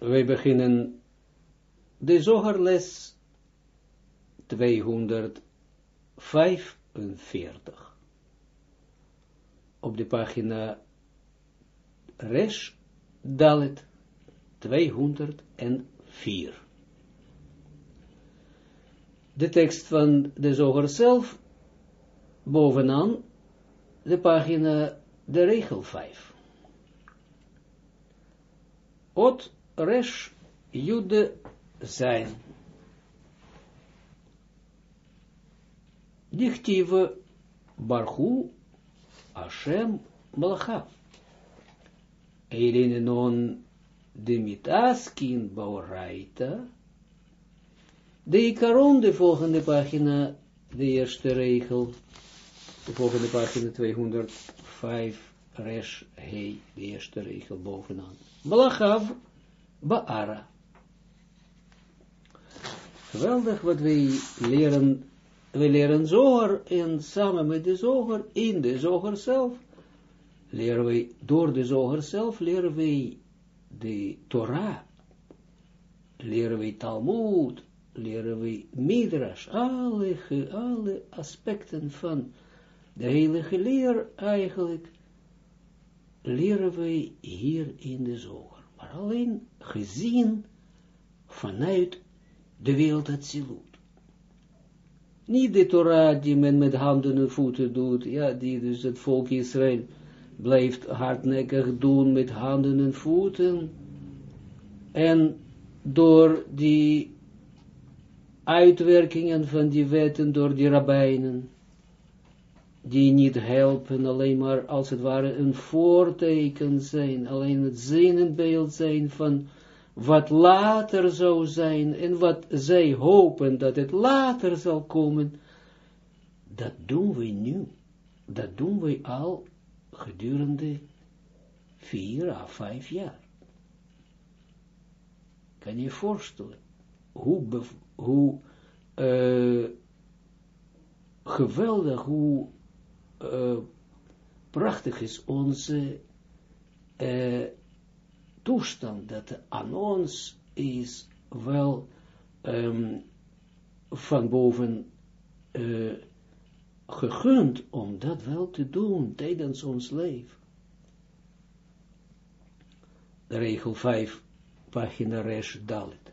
wij beginnen de zogerles 245 op de pagina Resh Dalet 204. De tekst van de zoger zelf, bovenaan de pagina, de regel 5. Ot resh jude zijn. Dichtieve barhu Hashem malacha. Eirin non de mitaskin bauraita. De ikaron, de volgende pagina, de eerste regel, de volgende pagina 205, resh, hei, de eerste regel bovenaan. Malachav, Baara. Geweldig wat wij leren, wij leren zoger en samen met de zoger, in de zoger zelf, leren wij, door de zoger zelf, leren wij de Torah, leren wij Talmud, leren wij Midrash, alle, alle aspecten van de heilige leer eigenlijk, leren wij hier in de zoger maar alleen gezien vanuit de wereld het zilut. Niet de Torah die men met handen en voeten doet, ja, die dus het volk Israël blijft hardnekkig doen met handen en voeten, en door die uitwerkingen van die wetten door die rabbijnen, die niet helpen, alleen maar als het ware een voorteken zijn, alleen het zinnenbeeld zijn van wat later zou zijn en wat zij hopen dat het later zal komen, dat doen we nu. Dat doen we al gedurende vier à vijf jaar. Kan je je voorstellen hoe, hoe uh, geweldig, hoe uh, prachtig is onze uh, toestand, dat aan ons is wel um, van boven uh, gegund om dat wel te doen tijdens ons leven. Regel 5, pagina Resh Dalit.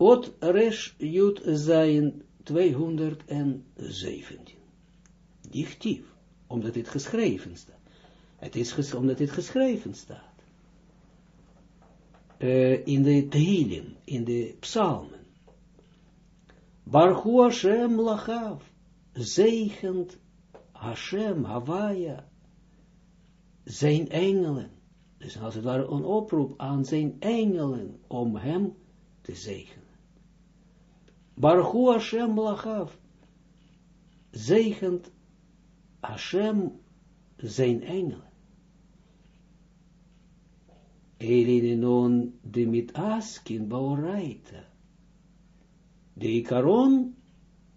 Ot Resh Jut Zayin 217. Dichtief, omdat dit geschreven staat. Het is omdat dit geschreven staat. Uh, in de Tehillim, in de psalmen. Barhu Hashem lachav, zegend Hashem, Hawaia, zijn engelen. Dus als het ware een oproep aan zijn engelen om hem te zegenen. Baruch Hashem lachav. Zegend Hashem zijn engelen. Elinenon de mit askin baoraita. De ikaron,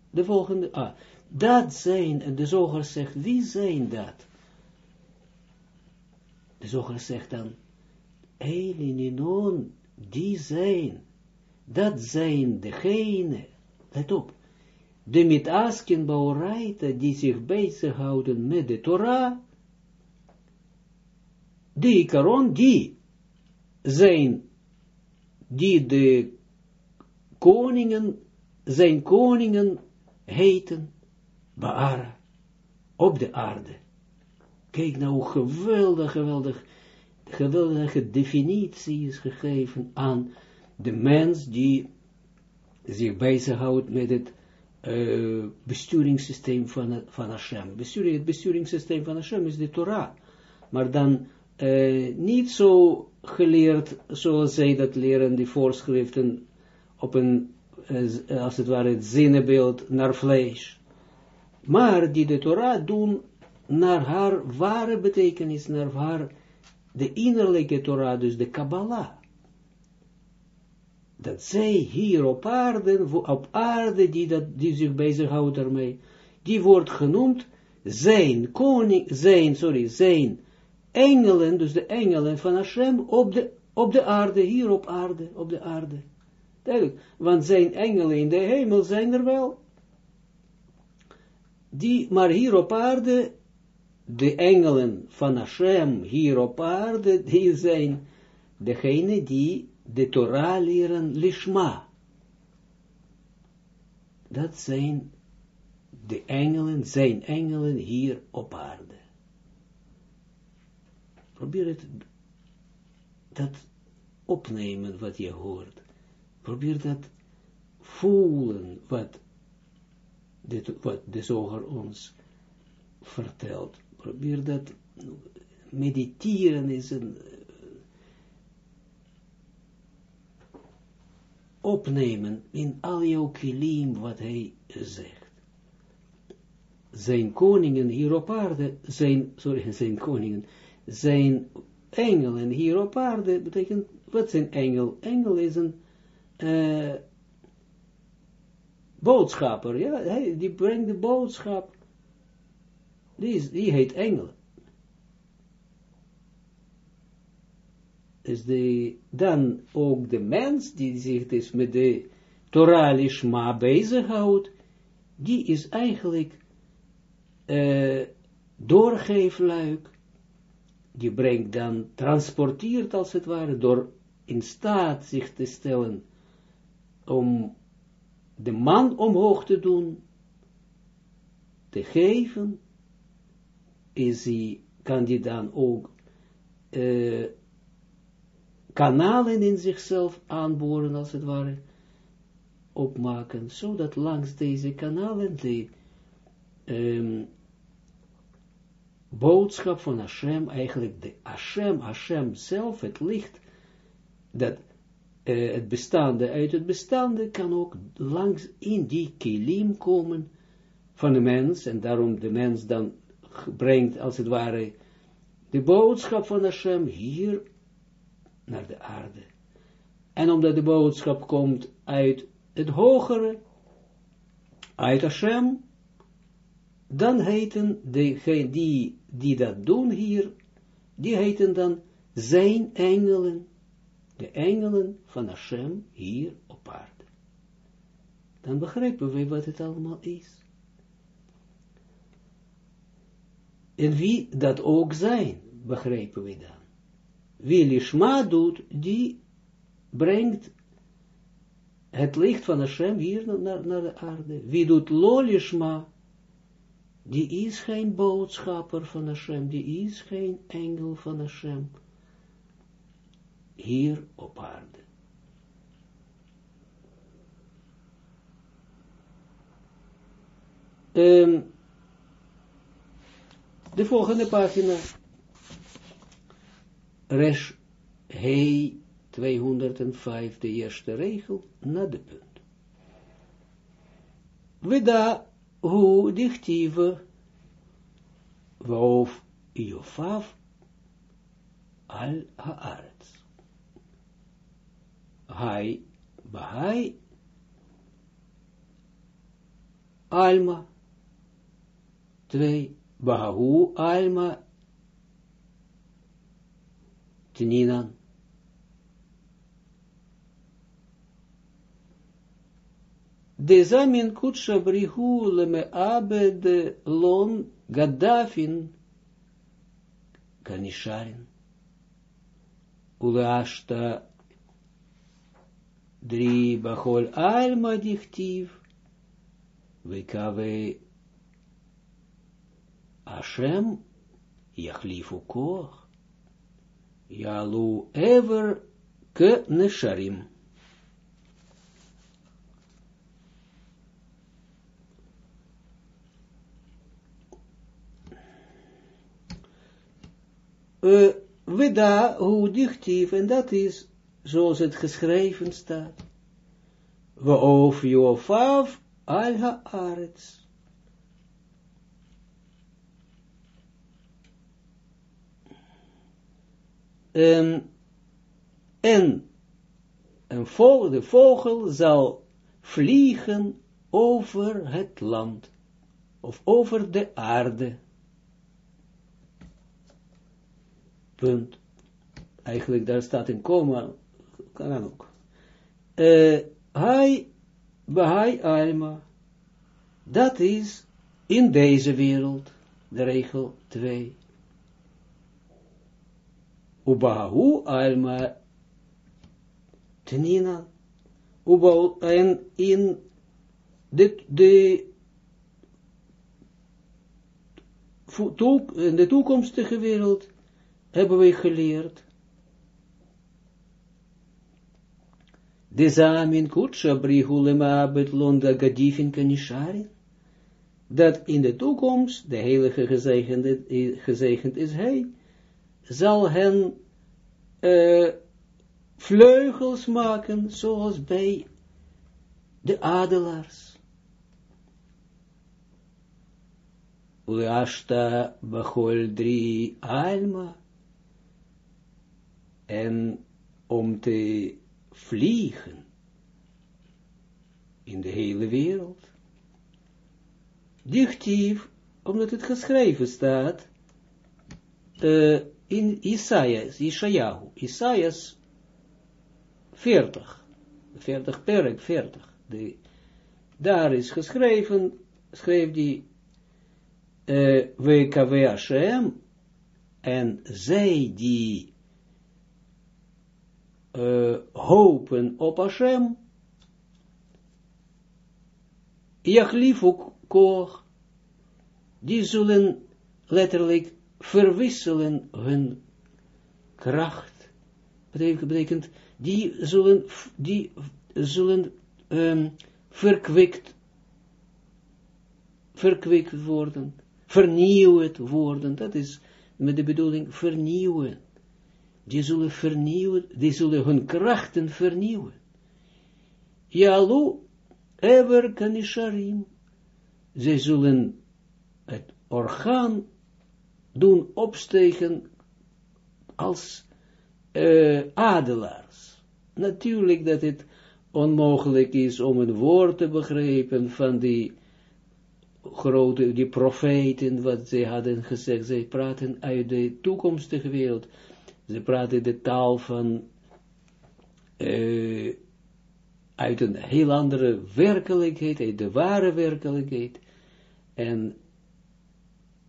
de volgende, ah, dat zijn, en de zoger zegt, wie zijn dat? De zoger zegt dan, Elinenon, die zijn, dat zijn degene, let op, de mit askin baoraita, die zich bezighouden met de Torah, die ikaron, die zijn, die de koningen, zijn koningen heten, Baara, op de aarde. Kijk nou hoe geweldig, geweldig, geweldige definitie is gegeven aan de mens die zich bezighoudt met het uh, besturingssysteem van, van Hashem. Besturing, het besturingssysteem van Hashem is de Torah. Maar dan uh, niet zo geleerd zoals zij dat leren, die voorschriften op een, uh, als het ware, het zinnenbeeld naar vlees. Maar die de Torah doen naar haar ware betekenis, naar haar, de innerlijke Torah, dus de Kabbalah dat zij hier op aarde, op aarde die, dat, die zich bezighoudt daarmee, die wordt genoemd zijn koning, zijn, sorry, zijn engelen, dus de engelen van Hashem, op de, op de aarde, hier op aarde, op de aarde. Duidelijk, want zijn engelen in de hemel zijn er wel. Die, maar hier op aarde, de engelen van Hashem hier op aarde, die zijn degene die de Torah leren lishma. Dat zijn de engelen, zijn engelen hier op aarde. Probeer het, dat opnemen wat je hoort. Probeer dat voelen wat, wat de zoger ons vertelt. Probeer dat mediteren is een opnemen in al jouw kilim wat hij zegt. Zijn koningen hier op aarde, zijn, sorry, zijn koningen, zijn engelen hier op aarde, betekent, wat zijn engel? Engel is een uh, boodschapper, ja, hij, die brengt de boodschap, die heet engel. Is de, dan ook de mens die zich dus met de Torah Lishma bezighoudt, die is eigenlijk uh, doorgeefluik, die brengt dan, transporteert als het ware, door in staat zich te stellen om de man omhoog te doen, te geven, is hij, kan die dan ook uh, kanalen in zichzelf aanboren, als het ware, opmaken, zodat langs deze kanalen de um, boodschap van Hashem, eigenlijk de Hashem, Hashem zelf, het licht, dat uh, het bestaande uit het bestaande, kan ook langs in die kilim komen van de mens, en daarom de mens dan brengt, als het ware, de boodschap van Hashem hier naar de aarde. En omdat de boodschap komt uit het hogere, uit Hashem, dan heten degene die, die dat doen hier, die heten dan zijn engelen, de engelen van Hashem hier op aarde. Dan begrijpen we wat het allemaal is. En wie dat ook zijn, begrijpen we dan wie lishma doet, die brengt het licht van Hashem hier naar, naar de aarde. Wie doet lo lishma, die is geen boodschapper van Hashem, die is geen engel van Hashem, hier op aarde. Um, de volgende pagina. Resh Hei 205, de eerste regel, na de punt. Weda hu dichtive waarof Jofav al haaretz. Hai, bahai, alma, twee, bahu alma, Tninan. De zamin kutsha brihu leme abed lon gaddafin kanisharin. Uleashta drie bachol alma dichtiv. Wekave Hashem yachlifu koch. Yalu ever ke nesharim. Uh, Weda, hoe dichtief, en dat is zoals het geschreven staat. We of Jofav al haaretz. Um, en een vogel, de vogel zal vliegen over het land, of over de aarde. Punt. Eigenlijk, daar staat een komma, kan ook. Uh, hij, Bahai Alma, dat is in deze wereld, de regel 2. Ubahu Alma Tenina, en in de, de in de toekomstige wereld hebben wij geleerd. De zamin kutsha brihulema betlonda gadifin kanisharin. Dat in de toekomst, de heilige gezegend, gezegend is hij, zal hen uh, vleugels maken, zoals bij de adelaars. Uashta bachol drie alma. En om te vliegen in de hele wereld. Dichtief, omdat het geschreven staat uh, in Isaias, Isaiah, Isaias 40, 40 perk, 40. De, daar is geschreven, schreef die WKW Hashem, en zij die uh, hopen op Hashem, Jachlifu koch, die zullen letterlijk verwisselen hun kracht. Betekent, betekent die zullen, die zullen um, verkwikt, verkwikt worden vernieuwd worden, dat is met de bedoeling vernieuwen. Die zullen vernieuwen, die zullen hun krachten vernieuwen. Jalu ever kanisharim. Zij zullen het orgaan doen opstegen als uh, adelaars. Natuurlijk dat het onmogelijk is om een woord te begrijpen van die grote, die profeten, wat zij hadden gezegd, zij praten uit de toekomstige wereld, ze praten de taal van, uh, uit een heel andere werkelijkheid, uit de ware werkelijkheid, en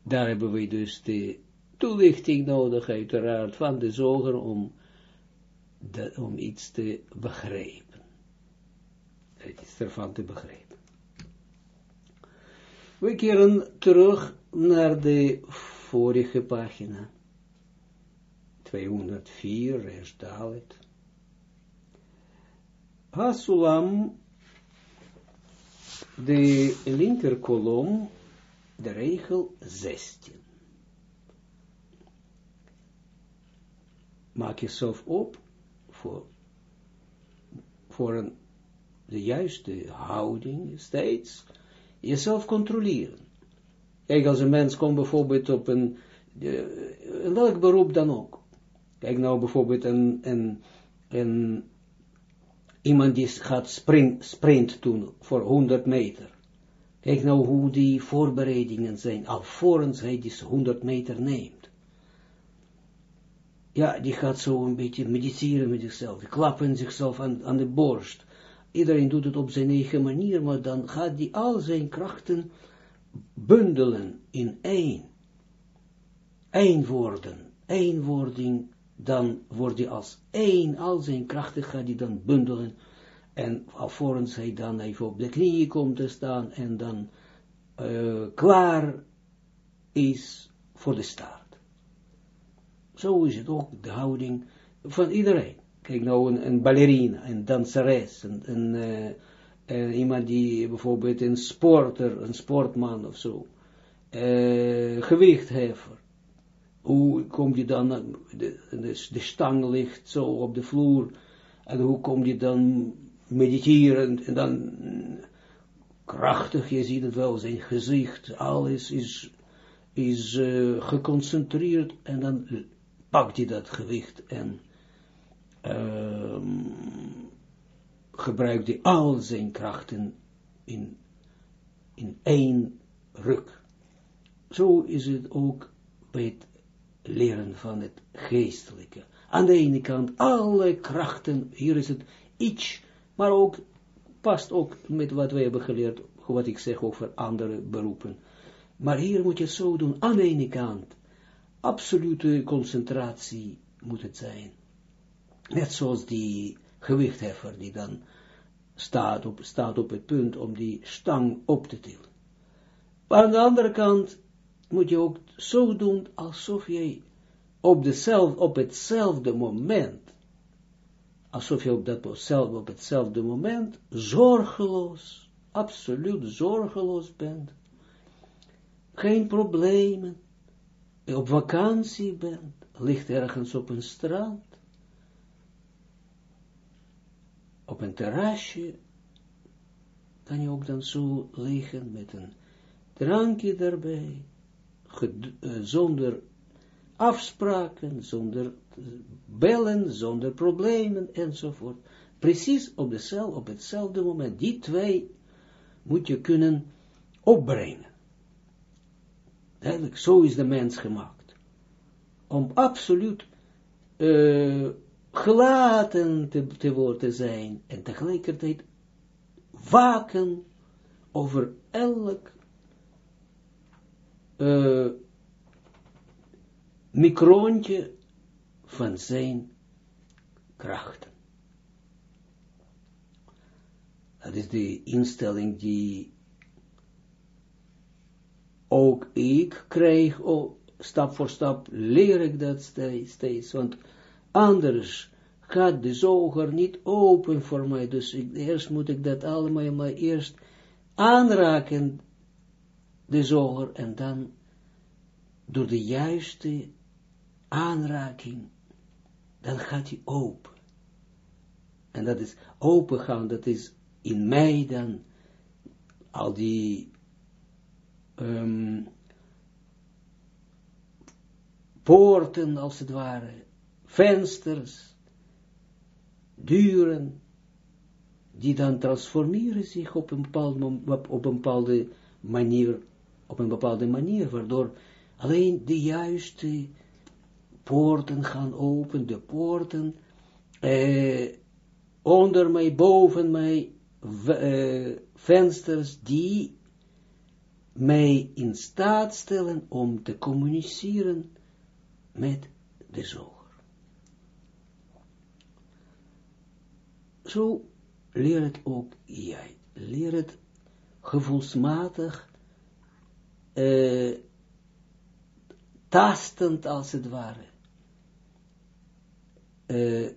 daar hebben we dus de toelichting nodig, uiteraard, van de zoger, om, om iets te begrijpen, iets ervan te begrijpen. We keren terug naar de vorige pagina. 204, rest Dalet. Hasulam, de linker kolom, de regel 16. Maak jezelf op voor, voor een, de juiste houding, steeds jezelf controleren. Kijk, als een mens komt bijvoorbeeld op een, in welk beroep dan ook. Kijk nou bijvoorbeeld een, een, iemand die gaat sprint, sprint doen voor 100 meter. Kijk nou hoe die voorbereidingen zijn, alvorens hij die 100 meter neemt. Ja, die gaat zo een beetje mediteren met zichzelf, die klappen zichzelf aan, aan de borst. Iedereen doet het op zijn eigen manier, maar dan gaat hij al zijn krachten bundelen in één. Eén worden, één wording, dan wordt hij als één, al zijn krachten gaat hij dan bundelen. En alvorens hij dan even op de knieën komt te staan en dan uh, klaar is voor de start. Zo is het ook de houding van iedereen. Kijk nou, een, een ballerina, een danseres, een, een uh, iemand die bijvoorbeeld een sporter, een sportman of zo, gewichtheffer. Hoe kom je dan, de, de, de stang ligt zo op de vloer, en hoe kom je dan mediterend, en dan krachtig, je ziet het wel, zijn gezicht, alles is, is uh, geconcentreerd, en dan pakt hij dat gewicht en um, gebruikt hij al zijn krachten in, in één ruk. Zo is het ook bij het leren van het geestelijke. Aan de ene kant alle krachten, hier is het iets, maar ook, past ook met wat wij hebben geleerd, wat ik zeg over andere beroepen. Maar hier moet je het zo doen, aan de ene kant, absolute concentratie moet het zijn. Net zoals die gewichtheffer die dan staat op, staat op het punt om die stang op te tillen. Maar aan de andere kant moet je ook zo doen alsof je op, dezelfde, op hetzelfde moment, alsof je op, dat, op hetzelfde moment zorgeloos, absoluut zorgeloos bent, geen problemen, op vakantie bent, ligt ergens op een strand, op een terrasje, kan je ook dan zo liggen met een drankje daarbij, eh, zonder afspraken, zonder bellen, zonder problemen, enzovoort. Precies op, dezelfde, op hetzelfde moment. Die twee moet je kunnen opbrengen. Duidelijk, zo is de mens gemaakt. Om absoluut uh, gelaten te, te worden zijn en tegelijkertijd waken over elk uh, microontje van zijn krachten. Dat is de instelling die ook ik krijg, oh, stap voor stap leer ik dat steeds, want anders gaat de zoger niet open voor mij, dus eerst moet ik dat allemaal maar eerst aanraken, de zoger, en dan door de juiste aanraking, dan gaat hij open. En dat is open gaan, dat is in mij dan al die um, poorten, als het ware, vensters, deuren, die dan transformeren zich op een bepaalde, op een bepaalde manier, op een bepaalde manier, waardoor alleen de juiste poorten gaan open, de poorten eh, onder mij, boven mij, eh, vensters die mij in staat stellen om te communiceren met de zoger. Zo leer het ook jij. Leer het gevoelsmatig, uh, tastend als het ware. Uh,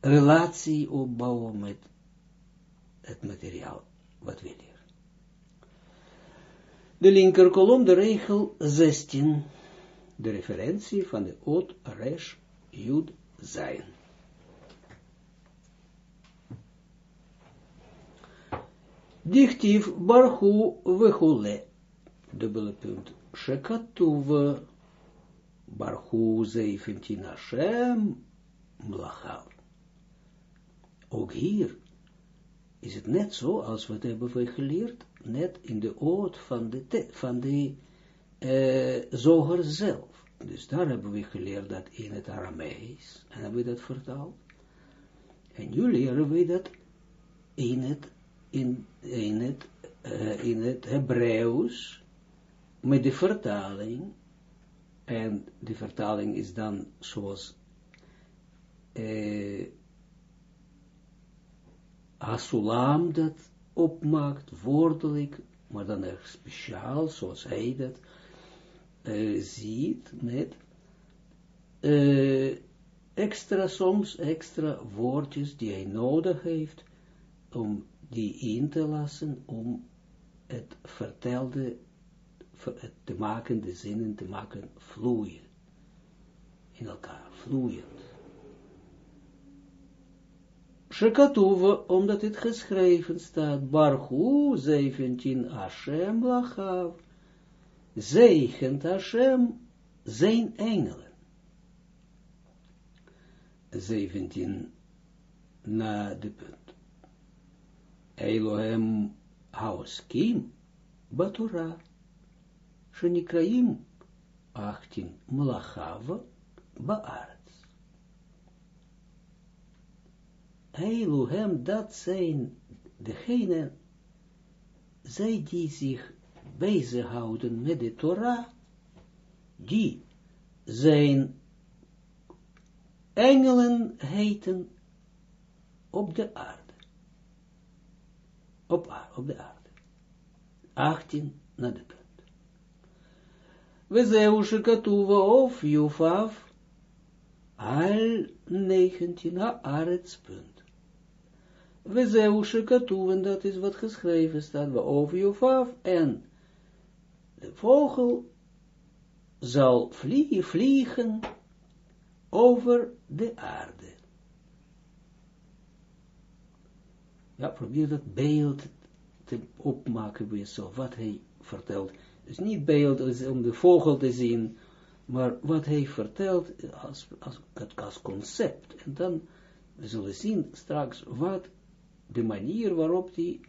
relatie opbouwen met het materiaal wat we leren. De linker kolom, de regel 16, de referentie van de Oot Resh Jud zijn. Dichtief barhu vechule, dubbele punt, shekatuv barhu 17 Hashem. Ook hier is het net zo als wat hebben we geleerd, net in de oot van de, van de uh, zoger zelf. Dus daar hebben we geleerd dat in het Aramees, en hebben we dat vertaald. En nu leren we dat in het, in, het, uh, in het Hebreeuws, met de vertaling, en de vertaling is dan zoals Asulam dat opmaakt, woordelijk, maar dan echt speciaal, zoals hij dat uh, ziet, met uh, extra, soms extra woordjes die hij nodig heeft, om die in te lassen, om het vertelde te maken, de zinnen te maken vloeien, in elkaar, vloeiend. Shekatuve, omdat het geschreven staat, Barhu 17 Hashem lachav, zegent Hashem zijn engelen. 17 na de punt. Elohem haoskim batura, shenikraim 18, Mlachava, Baarts. hem dat zijn degene, zij die zich bezighouden met de Torah, die zijn engelen heten op de aarde. Op, op de aarde. 18 naar de We zeu shekatuva of jufaf al 19 haaretz punt. We zeu shekatuven, dat is wat geschreven staat, we of jufaf en de vogel zal vliegen over de aarde. Ja, probeer dat beeld te opmaken bij jezelf, wat hij vertelt. Dus niet beeld om de vogel te zien, maar wat hij vertelt als, als, als concept. En dan we zullen zien straks wat de manier waarop die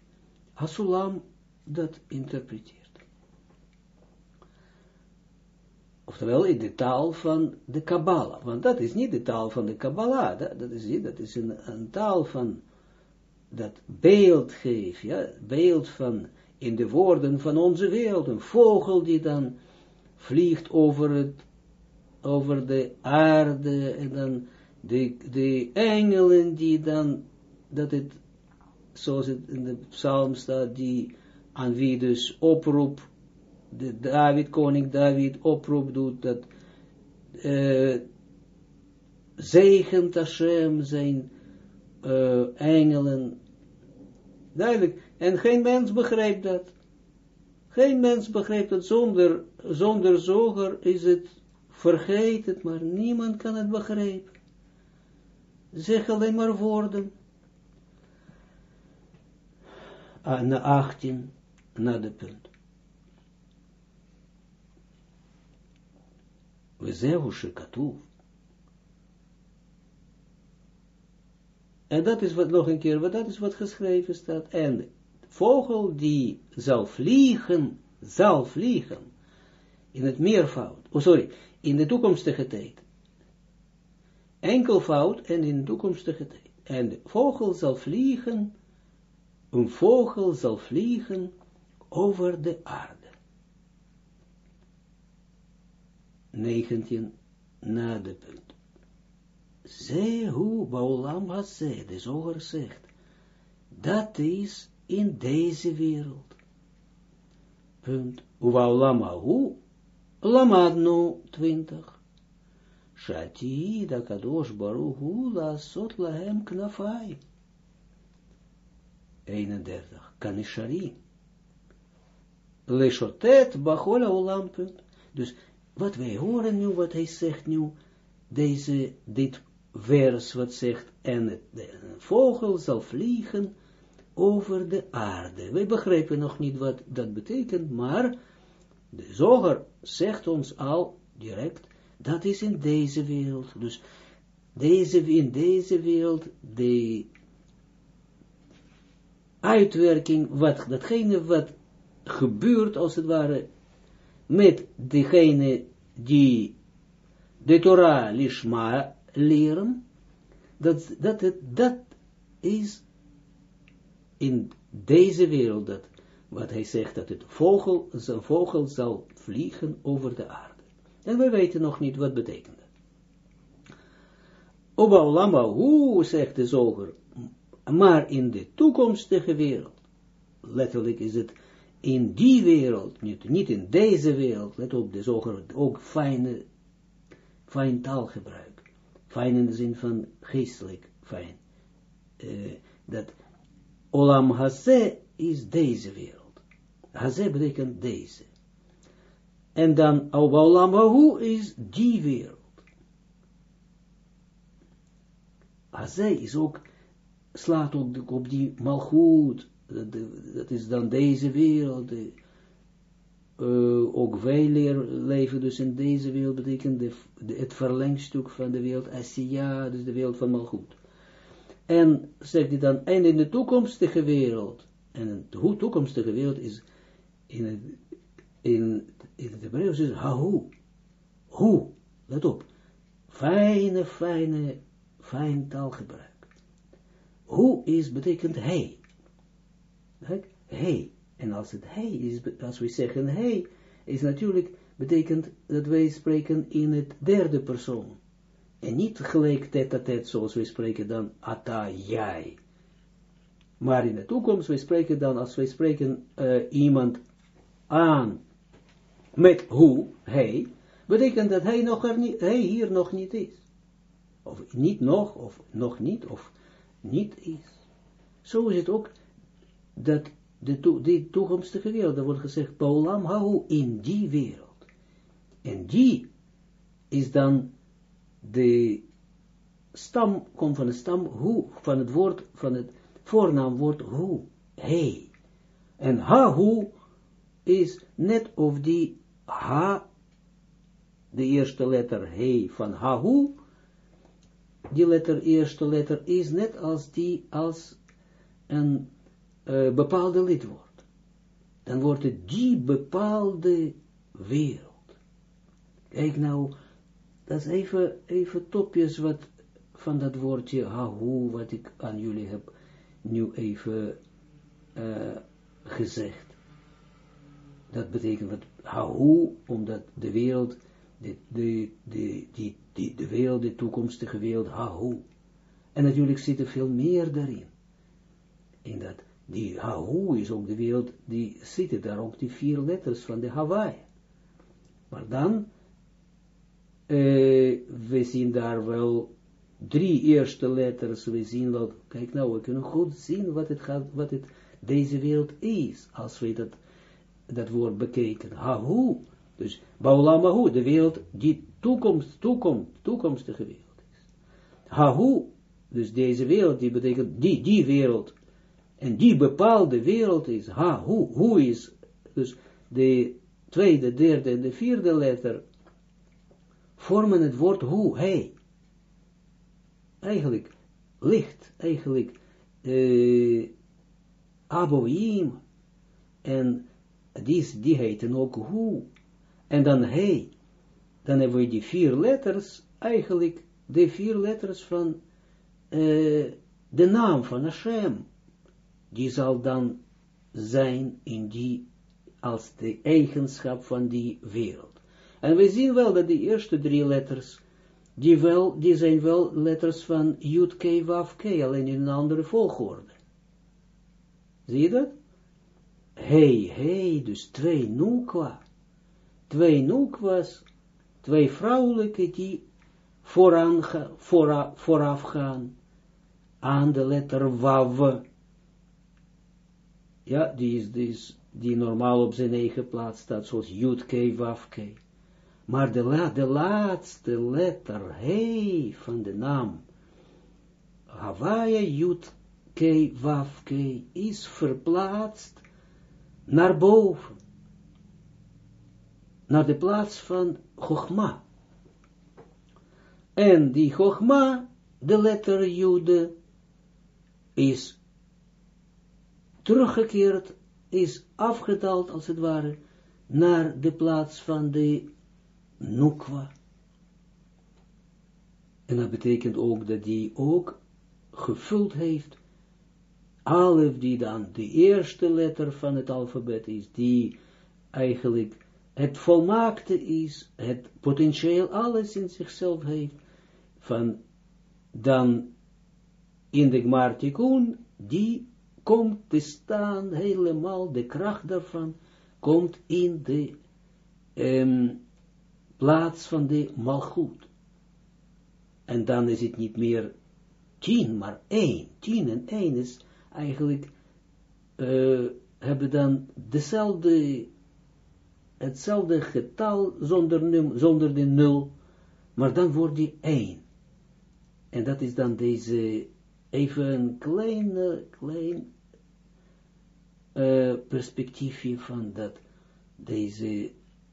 Hasulam dat interpreteert. Oftewel in de taal van de Kabbalah. Want dat is niet de taal van de Kabbalah. Dat, dat is, dat is een, een, taal van dat beeld geeft. Ja, beeld van in de woorden van onze wereld. Een vogel die dan vliegt over, het, over de aarde. En dan de, de engelen die dan, dat het, zoals het in de psalm staat, die aan wie dus oproep de David, koning David, oproep doet, dat uh, zegent Hashem zijn uh, engelen. Duidelijk. En geen mens begrijpt dat. Geen mens begrijpt dat. Zonder, zonder zoger is het, vergeet het, maar niemand kan het begrijpen. Zeg alleen maar woorden. Ah, na 18, na de punt. we zehu shekatuv. En dat is wat nog een keer, wat dat is wat geschreven staat. En vogel die zal vliegen, zal vliegen, in het meervoud, oh sorry, in de toekomstige tijd. Enkelvoud en in de toekomstige tijd. En de vogel zal vliegen, een vogel zal vliegen over de aarde. 19 na de punt. Zehu baulam hasse, de zoger zegt, dat is in deze wereld. Punt. Ubaulam ahu, lamadnu 20. Shati da kadosh baruhu la sot lahem knafai. 31. Kanishari. Leshotet bachola olam punt. Dus wat wij horen nu, wat hij zegt nu, deze, dit vers wat zegt, en de vogel zal vliegen over de aarde. Wij begrijpen nog niet wat dat betekent, maar de zoger zegt ons al direct, dat is in deze wereld. Dus deze, in deze wereld, de uitwerking, wat, datgene wat gebeurt, als het ware, met degene die de Torah lishma leren, dat, dat, het, dat is in deze wereld, dat, wat hij zegt, dat het vogel, een vogel zal vliegen over de aarde. En we weten nog niet wat betekent dat. Oba hoe, zegt de zoger, maar in de toekomstige wereld, letterlijk is het in die wereld, niet, in deze wereld, let op, de zoger ook fijne, fijn taalgebruik, fijn in de zin van geestelijk fijn, uh, dat Olam Haze is deze wereld. Haze betekent deze. En dan Olam Hahu is die wereld. Haze is ook, slaat ook op die malgoed, dat, is dan deze wereld, uh, ook wij leven dus in deze wereld, betekent de, het verlengstuk van de wereld Asiya, dus de wereld van Malchut. En zegt hij dan, en in de toekomstige wereld, en de toekomstige wereld is in het, in, in het Hebreeuws is Hahu, hoe, let op, fijne, fijne, fijn taalgebruik. Hoe is betekent hij. Hij. En als het hij is, als we zeggen hij, is natuurlijk, betekent dat wij spreken in het derde persoon. En niet gelijk tet zoals wij spreken dan ata, jij. Maar in de toekomst, wij spreken dan, als wij spreken uh, iemand aan met hoe, hij, betekent dat hij, nog er niet, hij hier nog niet is. Of niet nog, of nog niet, of niet is. Zo is het ook dat de, to, de toekomstige wereld, er wordt gezegd, Paulam hou in die wereld. En die is dan de stam, komt van de stam hoe, van het woord, van het voornaamwoord hoe, hij. En ha hoe is net of die ha, de eerste letter he van ha hoe, die letter, eerste letter, is net als die, als een uh, bepaalde lidwoord. Dan wordt het die bepaalde wereld. Kijk nou, dat is even, even topjes wat van dat woordje hahu, wat ik aan jullie heb nu even uh, gezegd. Dat betekent wat hahu, omdat de wereld, de, de, de, die, die, de wereld, de toekomstige wereld, hahu. En natuurlijk zit er veel meer daarin. In dat, die hahu is ook de wereld, die zitten daar ook die vier letters van de Hawaii. Maar dan, uh, we zien daar wel drie eerste letters, we zien wel, kijk nou, we kunnen goed zien wat het gaat, wat het, deze wereld is, als we dat, dat woord bekeken. Hahu, dus Baulamahu, de wereld die toekomst, toekomst, toekomstige wereld is. Hahu, dus deze wereld, die betekent die, die wereld, en die bepaalde wereld is, ha, hoe, hoe is, dus de tweede, derde en de vierde letter, vormen het woord hoe, hij. Eigenlijk, licht, eigenlijk, uh, en die, die heten ook hoe. En dan hij, dan hebben we die vier letters, eigenlijk de vier letters van uh, de naam van Hashem. Die zal dan zijn in die, als de eigenschap van die wereld. En we zien wel dat die eerste drie letters, die, wel, die zijn wel letters van Yud, K, Waf, K, alleen in een andere volgorde. Zie je dat? Hey, hey, dus twee nukwa. Twee nukwas twee vrouwelijke die vooraf, gaan aan de letter wav. Ja, die is, die is die normaal op zijn eigen plaats staat, zoals Jut Wav Maar de, la, de laatste letter, hey, van de naam, Hawaii Jut Wav is verplaatst naar boven naar de plaats van Chogma. En die Chogma, de letter Jude, is teruggekeerd, is afgedaald als het ware, naar de plaats van de Nukwa. En dat betekent ook dat die ook gevuld heeft, Alef die dan de eerste letter van het alfabet is, die eigenlijk het volmaakte is, het potentieel alles in zichzelf heeft, van dan in de Gmartikun, die komt te staan, helemaal, de kracht daarvan, komt in de um, plaats van de malgoed. En dan is het niet meer tien, maar één. Tien en één is eigenlijk, uh, hebben dan dezelfde hetzelfde getal zonder, zonder de nul, maar dan wordt die 1. En dat is dan deze, even een kleine, klein uh, perspectiefje van dat, deze,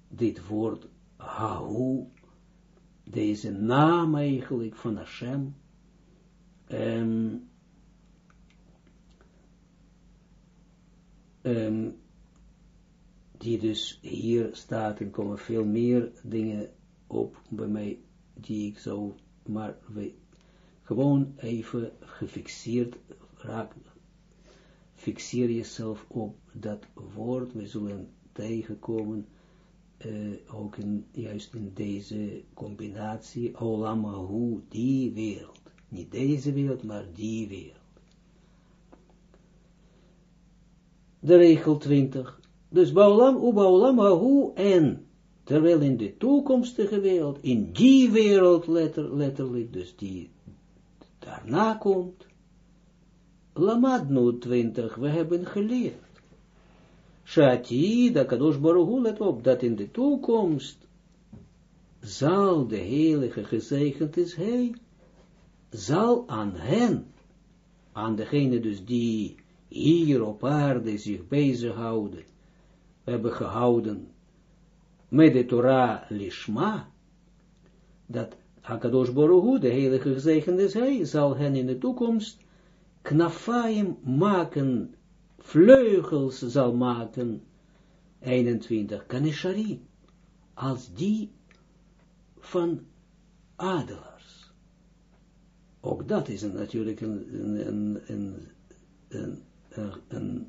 dit woord Hahu, deze naam eigenlijk van Hashem, um, die dus hier staat, en komen veel meer dingen op bij mij, die ik zou, maar we, gewoon even gefixeerd raak, fixeer jezelf op dat woord, we zullen tegenkomen, uh, ook in, juist in deze combinatie, Olamahu, die wereld. Niet deze wereld, maar die wereld. De regel 20. Dus Baulam, Ubaulam, Ahu en, terwijl in de toekomstige wereld, in die wereld letter, letterlijk, dus die daarna komt, Lamadnu 20, we hebben geleerd. Shati, da Kadosh Baruch let op, dat in de toekomst zal de heilige gezegend is hij, zal aan hen, aan degene dus die hier op aarde zich bezighouden, hebben gehouden met de Torah Lishma, dat Hakadosh Baruch de heilige gezegend is hij, zal hen in de toekomst knafaim maken, vleugels zal maken, 21, kanishari, als die van adelaars. Ook dat is natuurlijk een, een, een, een, een,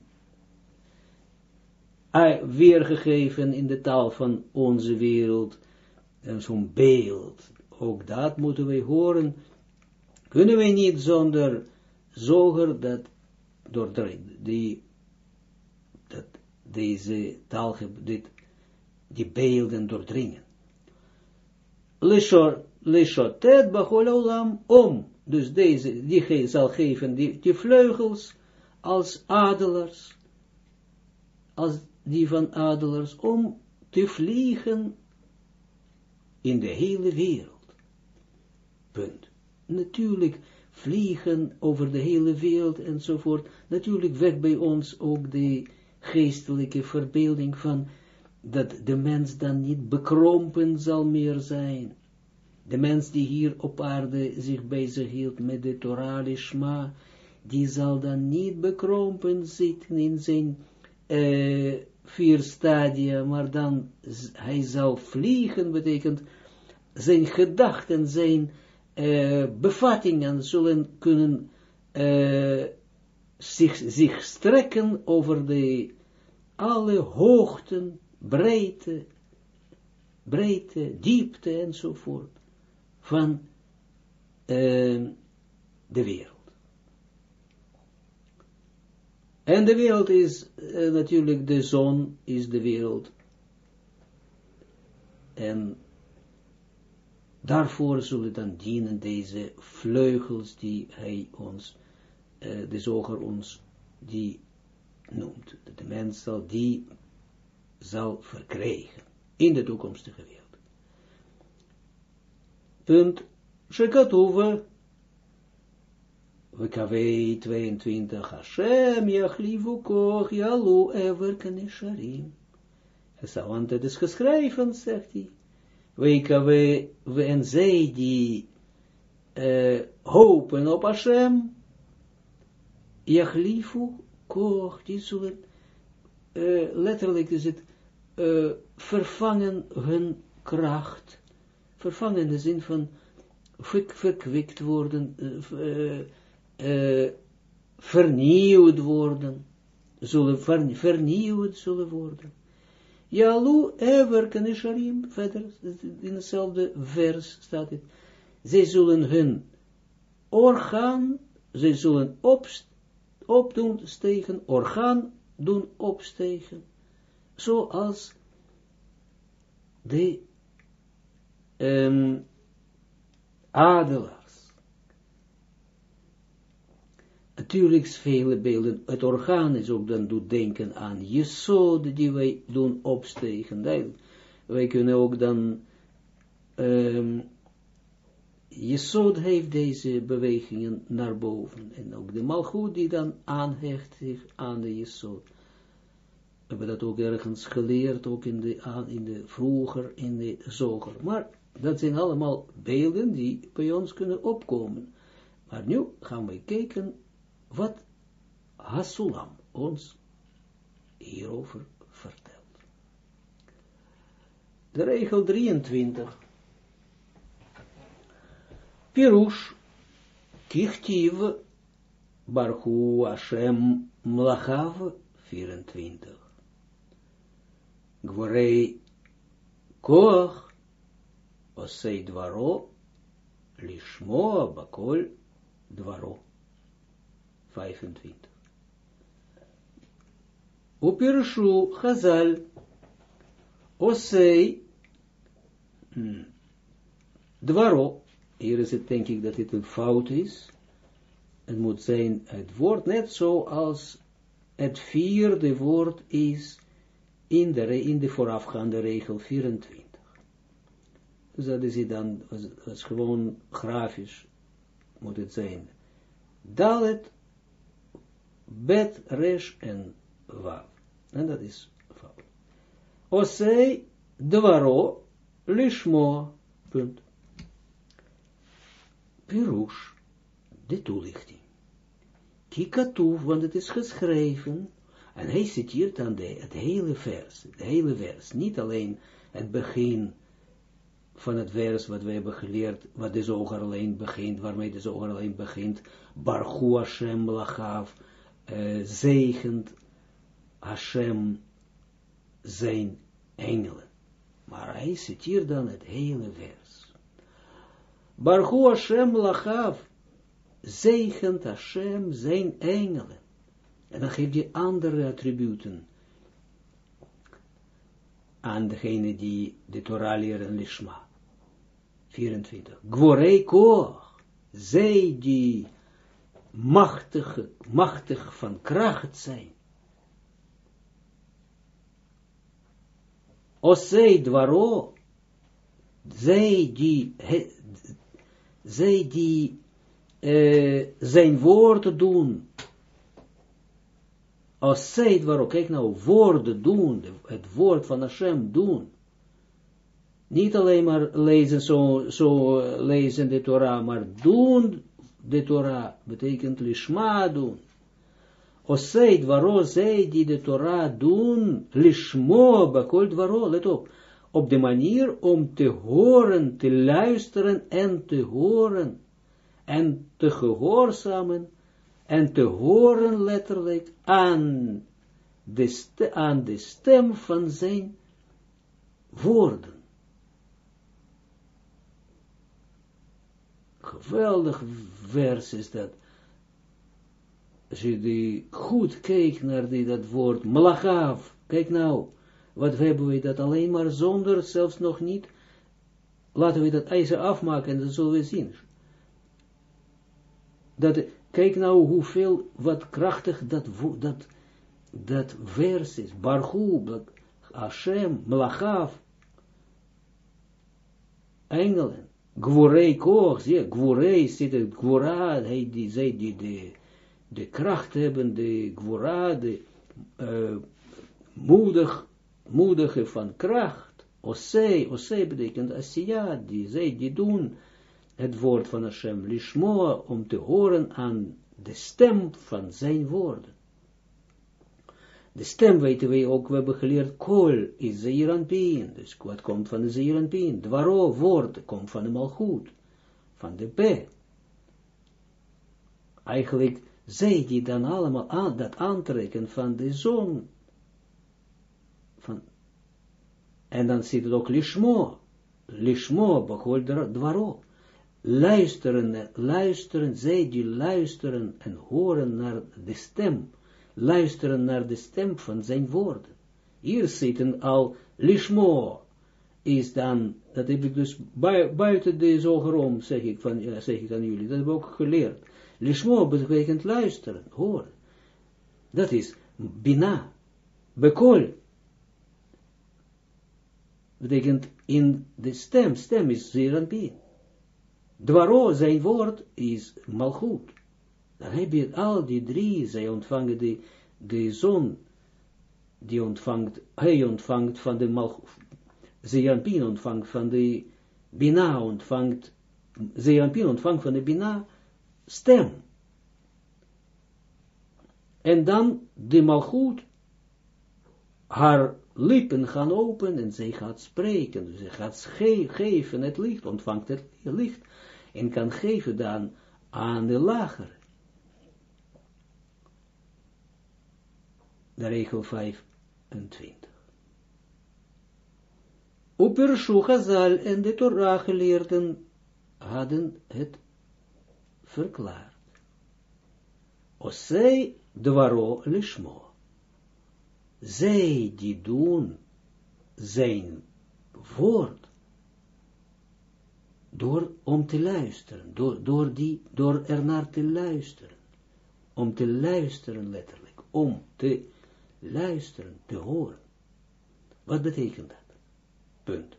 een weergegeven in de taal van onze wereld, zo'n beeld. Ook dat moeten wij horen. Kunnen wij niet zonder zoger dat door die, dat deze taal, dit, die beelden doordringen. Lishotet bachol olam om, dus deze, die zal geven die, die vleugels als adelaars, als die van adelaars, om te vliegen in de hele wereld. Punt. Natuurlijk, vliegen over de hele wereld enzovoort. Natuurlijk wekt bij ons ook de geestelijke verbeelding van dat de mens dan niet bekrompen zal meer zijn. De mens die hier op aarde zich bezig hield met de Torah Lishma, die zal dan niet bekrompen zitten in zijn uh, vier stadia, maar dan hij zal vliegen, betekent zijn gedachten, zijn uh, bevattingen zullen kunnen uh, zich, zich strekken over de alle hoogten, breedte, breedte, diepte enzovoort van uh, de wereld. En de wereld is uh, natuurlijk, de zon is de wereld. En daarvoor zullen dan dienen deze vleugels die hij ons, uh, de zoger ons, die noemt. De mens zal die zal verkrijgen in de toekomstige wereld. Punt. Shekatuva. WKW 22. Hashem yachlivu koch yalu ever kanesharim. Want het is geschreven, zegt hij. WKW, en zij die uh, hopen op Hashem, Yachlifu koch, die zullen, uh, letterlijk is het, uh, vervangen hun kracht, vervangen in de zin van verkwikt worden, uh, vernieuwd worden, zullen ver, vernieuwd zullen worden. Jalu ever kanisharim, verder, in hetzelfde vers staat het, zij zullen hun orgaan, zij zullen opst, opdoen stegen, orgaan doen opstegen, zoals de um, adelaars. Natuurlijk vele beelden, het orgaan is ook dan doet denken aan jesod die wij doen opstegen. Wij kunnen ook dan, um, jesod heeft deze bewegingen naar boven. En ook de malgoed die dan aanhecht zich aan de jesod. We hebben dat ook ergens geleerd, ook in de, in de vroeger, in de zoger. Maar dat zijn allemaal beelden die bij ons kunnen opkomen. Maar nu gaan we kijken wat Hasulam ons hierover vertelt. De regel 23. Pirush, kichtiv, barhu Hashem mlachav, 24. Gvorei koach, osei dvaro, lishmoa bakol dvaro. 25. Upirshu Chazal, Osei, dwaro, hier is het denk ik dat dit een fout is. Het moet zijn het woord net zoals het vierde woord is in de, in de voorafgaande regel 24. Dus dat is het dan, als gewoon grafisch moet het zijn. Dalet, bet, resh en wav. En dat is fout. Osei, dwaro, lishmo, punt. Pirush, de toelichting. Kikatoef, want het is geschreven, en hij citeert dan het hele vers, het hele vers, niet alleen het begin van het vers wat we hebben geleerd, wat de zoger alleen begint, waarmee de zoger alleen begint, Barchu Hashem lachav, uh, zegend Hashem zijn engelen. Maar hij citeert dan het hele vers. Barchu Hashem lachav, zegend Hashem zijn engelen. En dan geeft hij andere attributen aan degene die de Torah leren lishma. 24. Gvorei koch, zij die machtig, machtig van kracht zijn. Osei dwaro, zij die, zij die uh, zijn woorden doen. Osei dwaro, kijk nou, woorden doen, het woord van Hashem doen. Niet alleen maar lezen, zo, zo lezen de Torah, maar doen de Torah, betekent lishma doen. Osei dwaro, zij die de Torah doen, lishmo, bakol dwaro, let op, op de manier om te horen, te luisteren en te horen, en te gehoorzamen, en te horen letterlijk aan de, aan de stem van zijn woorden. geweldig vers is dat. Als je die goed kijkt naar die, dat woord, malachaf, kijk nou, wat hebben we dat alleen maar zonder, zelfs nog niet, laten we dat ijzer afmaken en dan zullen we zien. Dat, kijk nou hoeveel, wat krachtig dat, dat, dat vers is, Barhu, Hashem, Malachaf, engelen, Gvorei koch, zie, Gvorei zit het, Gvora, hij die, zij die de, de kracht hebben, de Gvora, de uh, moedig, moedige van kracht, Osei, Osei betekent Asiya, die zij die doen, het woord van Hashem, Lishmoa, om te horen aan de stem van zijn woorden. De stem weten wij ook, we hebben geleerd, kol is Zeiranpien, dus wat komt van de Zeiranpien, dwaro, woord, komt van de malgoed, van de P. Eigenlijk, zij die dan allemaal aan, dat aantrekken van de zon, van, en dan zit het ook lishmo, lishmo, behoort dwaro, luisteren, luisteren, zij die luisteren en horen naar de stem, luisteren naar de stem van zijn woorden. Hier zitten al lishmo, is dan, dat heb ik dus buiten de zogerom, zeg ik, van, zeg ik aan jullie, dat heb ik ook geleerd. Lishmo betekent luisteren, horen. Dat is bina, bekol. Betekent in de stem, stem is zeer bin. Dwaro, zijn woord, is malchut dan heb je al die drie, zij ontvangen de, de zon, die ontvangt, hij ontvangt van de malchut, Zeranpin ontvangt van de Bina, ontvangt, Zeranpin ontvangt van de Bina, stem. En dan de malchut, haar lippen gaan open en zij gaat spreken, zij gaat ge geven het licht, ontvangt het licht, en kan geven dan aan de lagere. De regel 25. Upershu Chazal en de Torah geleerden hadden het verklaard. Osei dwaro lishmo. Zij die doen zijn woord door om te luisteren, door, door, die, door ernaar te luisteren, om te luisteren letterlijk, om te luisteren, te horen. Wat betekent dat? Punt.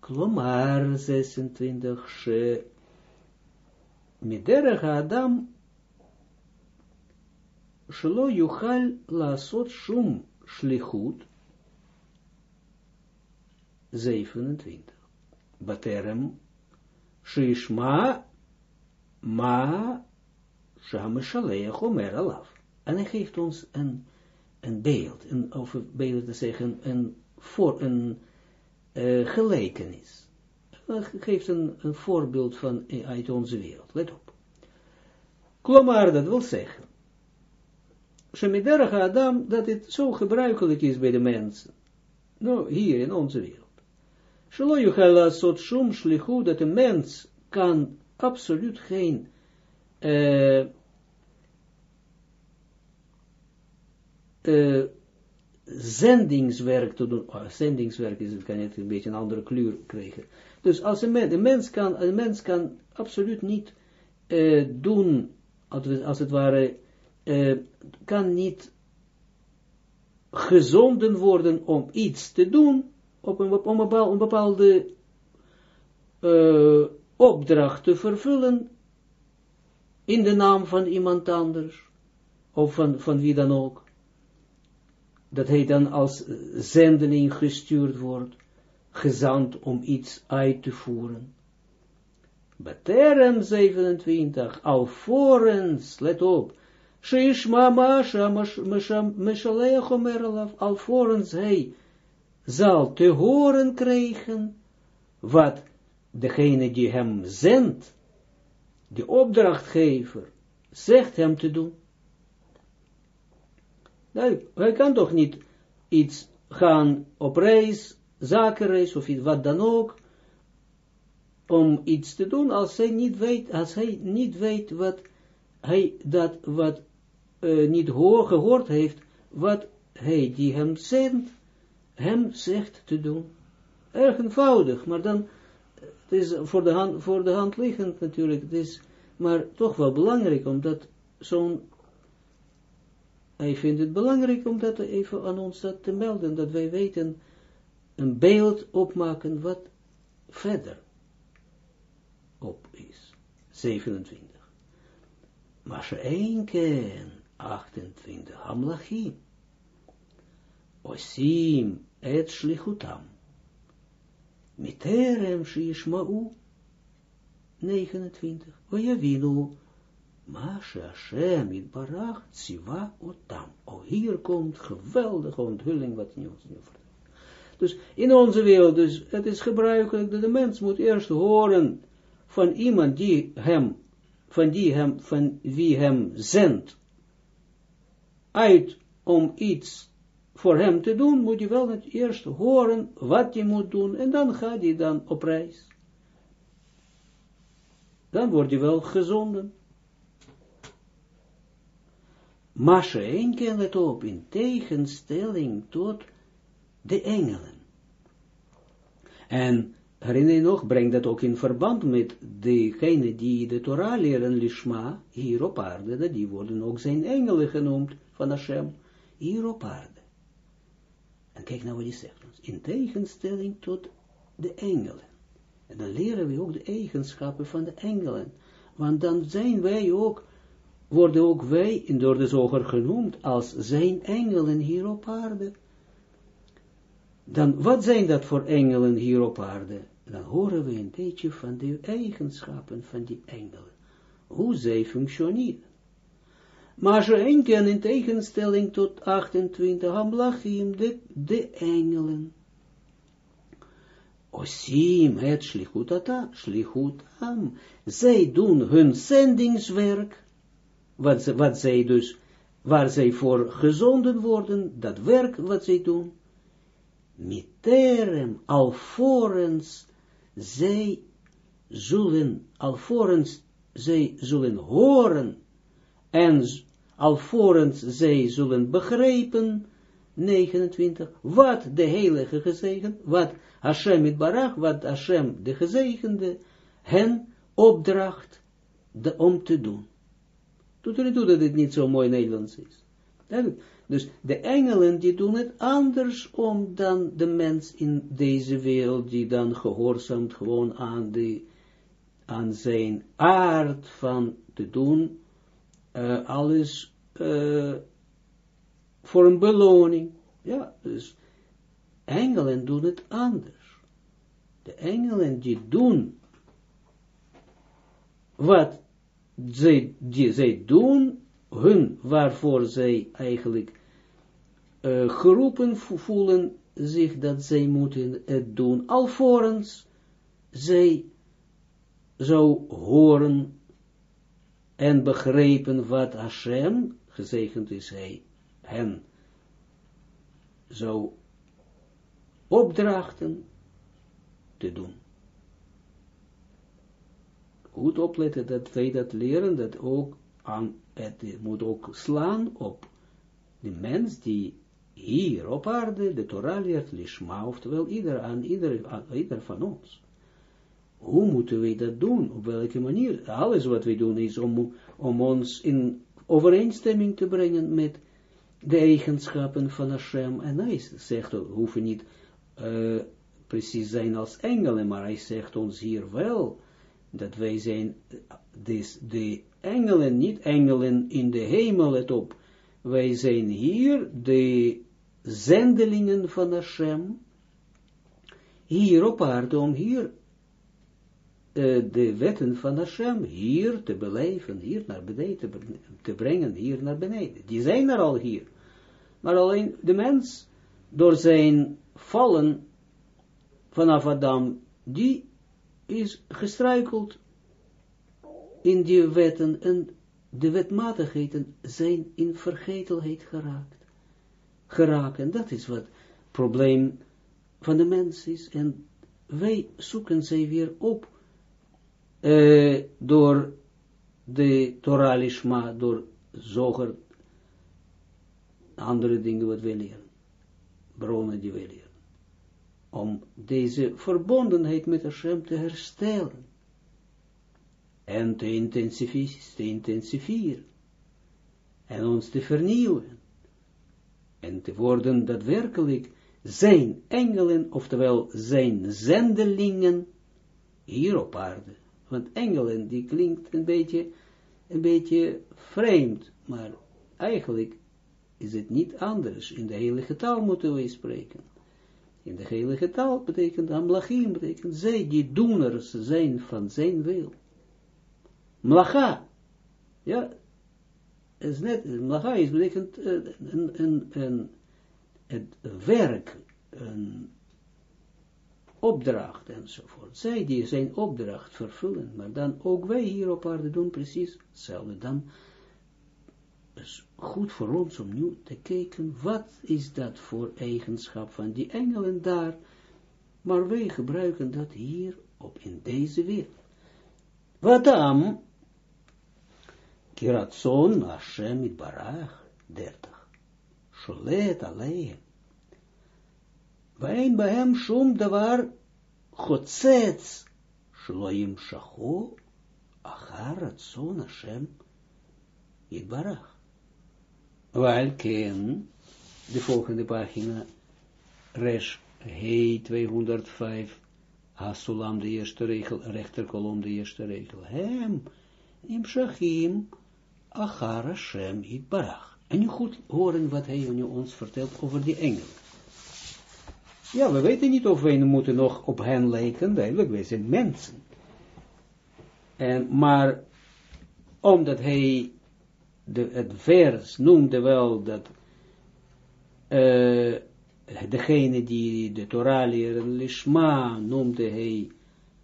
Klomar 26, she, Adam, shelo yuchal laasot shum shlichut, 27. Baterem Shishma Ma Shameshaleach Omer Alaf. En hij geeft ons een, een beeld, een, of beter te zeggen, een, voor, een uh, gelijkenis. Hij geeft een, een voorbeeld van, uit onze wereld. Let op. Klomar, dat wil zeggen, Shemiderach Adam, dat het zo gebruikelijk is bij de mensen. Nou, hier in onze wereld. Shum shlichu, dat een mens kan absoluut geen uh, uh, zendingswerk te doen. Oh, zendingswerk is het, kan het een beetje een andere kleur krijgen. Dus als een mens, kan, een mens kan absoluut niet uh, doen, als het ware, kan niet gezonden worden om iets te doen, op een, op een bepaalde uh, opdracht te vervullen in de naam van iemand anders, of van, van wie dan ook, dat hij dan als zendeling gestuurd wordt, gezand om iets uit te voeren. Baterem 27, alvorens, let op, Shishma Masha Meshalech Omeralaf, alvorens hij zal te horen krijgen wat degene die hem zendt, de opdrachtgever, zegt hem te doen. Nou, hij kan toch niet iets gaan op reis, zakenreis of iets wat dan ook, om iets te doen als hij niet weet, als hij niet weet wat hij dat wat uh, niet hoor, gehoord heeft, wat hij die hem zendt, hem zegt te doen. Erg eenvoudig, maar dan, het is voor de hand, voor de hand liggend natuurlijk, het is maar toch wel belangrijk, omdat zo'n, hij vindt het belangrijk om dat even aan ons dat te melden, dat wij weten, een beeld opmaken wat verder op is. 27. Maar ze één keer 28. Hamlachim. Osim et shlichutam. Miterem shishma'u. 29. Oyavinu. Masha Hashem in barach tziva otam. Oh, hier komt geweldige onthulling wat nu ons nu vertelt. Dus in onze wereld, dus het is gebruikelijk dat de mens moet eerst horen van iemand die hem, van die hem, van wie hem zendt, uit om iets voor hem te doen, moet je wel het eerst horen wat je moet doen, en dan gaat hij dan op reis. Dan word je wel gezonden. Keer let op, in tegenstelling tot de engelen. En herinner je nog, breng dat ook in verband met degene die de Torah leren, Lishma, hier op aarde, dat die worden ook zijn engelen genoemd van Hashem, hier op aarde. En kijk nou wat hij zegt. In tegenstelling tot de engelen. En dan leren we ook de eigenschappen van de engelen. Want dan zijn wij ook, worden ook wij in door de zoger genoemd als zijn engelen hier op aarde. Dan, wat zijn dat voor engelen hier op aarde? Dan horen we een beetje van de eigenschappen van die engelen. Hoe zij functioneren. Maar enken in tegenstelling tot 28 Hamlachim, de, de engelen. Osim het shlichutata, shlichutam. Zij doen hun zendingswerk, wat, wat zij dus, waar zij voor gezonden worden, dat werk wat zij doen, miterem, alvorens zij zullen, alvorens zij zullen horen, en alvorens zij zullen begrijpen, 29, wat de heilige gezegend, wat Hashem het barach, wat Hashem de gezegende, hen opdracht de, om te doen. Doet er toe dat het niet zo mooi Nederlands is. Dus de engelen die doen het andersom dan de mens in deze wereld, die dan gehoorzaamt gewoon aan, de, aan zijn aard van te doen, uh, alles uh, voor een beloning. Ja, dus engelen doen het anders. De engelen die doen wat zij, die, zij doen, hun waarvoor zij eigenlijk uh, geroepen voelen zich dat zij moeten het doen, alvorens zij zou horen en begrepen wat Hashem, gezegend is hij, hen zou opdrachten te doen. Goed opletten dat wij dat leren, dat ook aan, het moet ook slaan op de mens die hier op aarde de Torah leert, lishma, oftewel ieder aan ieder, aan ieder van ons. Hoe moeten wij dat doen? Op welke manier? Alles wat wij doen is om, om ons in overeenstemming te brengen met de eigenschappen van Hashem. En hij zegt, we hoeven niet uh, precies zijn als engelen, maar hij zegt ons hier wel, dat wij zijn, dus de engelen, niet engelen in de hemel, let op, wij zijn hier de zendelingen van Hashem, hier op aarde, om hier uh, de wetten van Hashem hier te beleven, hier naar beneden te, te, brengen, hier naar beneden. Die zijn er al hier. Maar alleen de mens, door zijn vallen vanaf Adam, die is gestruikeld in die wetten en de wetmatigheden zijn in vergetelheid geraakt. Geraakt en dat is wat het probleem van de mens is en wij zoeken zij weer op uh, door de Torah Lishma, door zoger, andere dingen wat wij leren, bronnen die wij leren, om deze verbondenheid met Hashem te herstellen en te intensiveren en ons te vernieuwen en te worden daadwerkelijk zijn engelen, oftewel zijn zendelingen hier op aarde want engelen, die klinkt een beetje, een beetje vreemd, maar eigenlijk is het niet anders. In de heilige taal moeten we spreken. In de heilige taal betekent amlachim, betekent zij die doeners zijn van zijn wil. Mlacha, ja, is net, mlacha is betekent een, een, een, het werk, een opdracht enzovoort. Zij die zijn opdracht vervullen, maar dan ook wij hier op aarde doen precies hetzelfde. Dan is goed voor ons om nu te kijken, wat is dat voor eigenschap van die engelen daar, maar wij gebruiken dat hier op in deze wereld. Wat dan? Kiratson Hashem barach, 30. Sholet alleen. ואין בהם שום דבר חוצץ שלא ימשכו אחר רצון השם יתברך. ועל כן, de volgende pagina, Resh He 205, Hasulam de eerste regel, rechterkolom de eerste regel, Hem, im Shachim, Achar Hashem Yitbarach. En nu goed horen wat hij ons vertelt over die engelen. Ja, we weten niet of wij moeten nog op hen lijken, duidelijk, wij zijn mensen. En, maar, omdat hij de, het vers noemde wel dat uh, degene die de Torah Lishma, noemde hij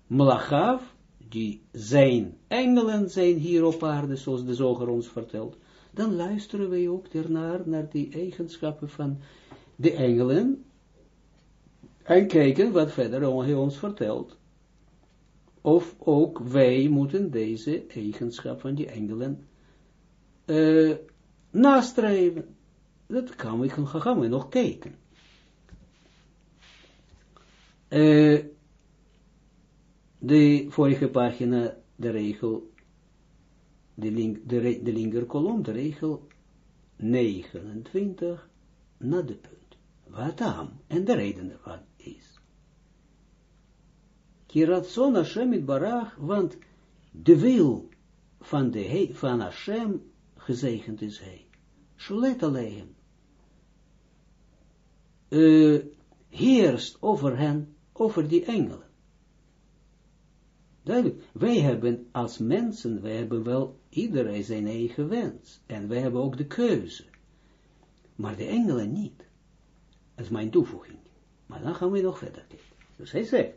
Mlachav, die zijn engelen zijn hier op aarde, zoals de zoger ons vertelt, dan luisteren wij ook ernaar, naar die eigenschappen van de engelen, en kijken wat verder hij ons vertelt. Of ook wij moeten deze eigenschap van die engelen uh, nastreven. Dat kan we, gaan we nog kijken. Uh, de vorige pagina, de regel, de, link, de, de linkerkolom, de regel 29, naar de punt. Wat aan? En de reden ervan is. Kiratson Hashem barach, want de wil van, de, van Hashem gezegend is hij. Shulet alleen. Uh, heerst over hen, over die engelen. Duidelijk, wij hebben als mensen, wij hebben wel iedereen zijn eigen wens. En wij hebben ook de keuze. Maar de engelen niet. Dat is mijn toevoeging. Maar dan gaan we nog verder kijken. Dus hij zegt,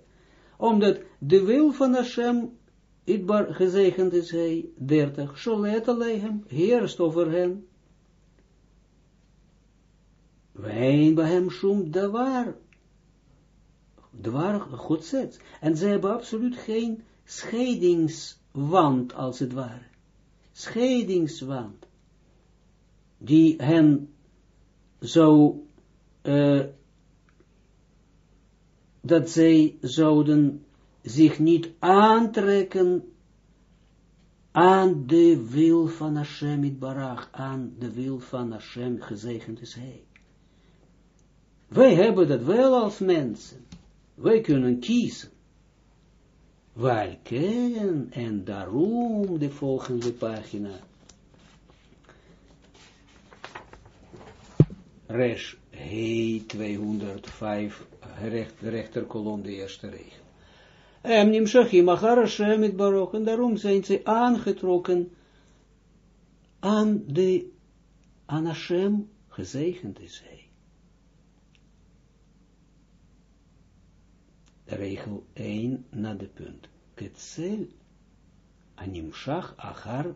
omdat de wil van Hashem, Idbar gezegend is hij, 30, Sholet Alehem, heerst over hen. Wij bij hem shum davar, dwar godzet. En ze hebben absoluut geen scheidingswand, als het ware. Scheidingswand. Die hen zo, uh, dat zij zouden zich niet aantrekken aan de wil van Hashem Barach, aan de wil van Hashem, gezegend is hij. Wij hebben dat wel als mensen. Wij kunnen kiezen. Welke en daarom de volgende pagina. Resh He 205, recht, de rechterkolom, de eerste regel. Em nimshachim achar Hashem het baroch, en daarom zijn ze aangetrokken aan de, aan Hashem, gezegend is hij. regel 1 na de punt. Ketzel animshach achar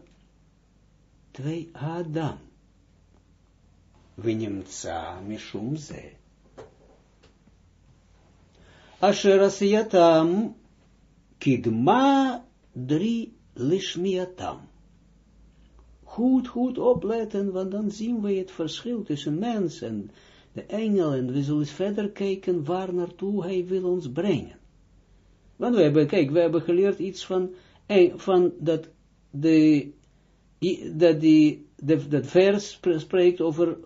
2 Adam. Vinimtsa mishum ze. Asher asiyatam kidma drie lishmiatam. Goed, goed opletten, want dan zien we het verschil tussen mens en de engel, en we zullen verder kijken waar naartoe hij wil ons brengen. Want we hebben, kijk, we hebben geleerd iets van, van dat de, dat die, dat vers spreekt over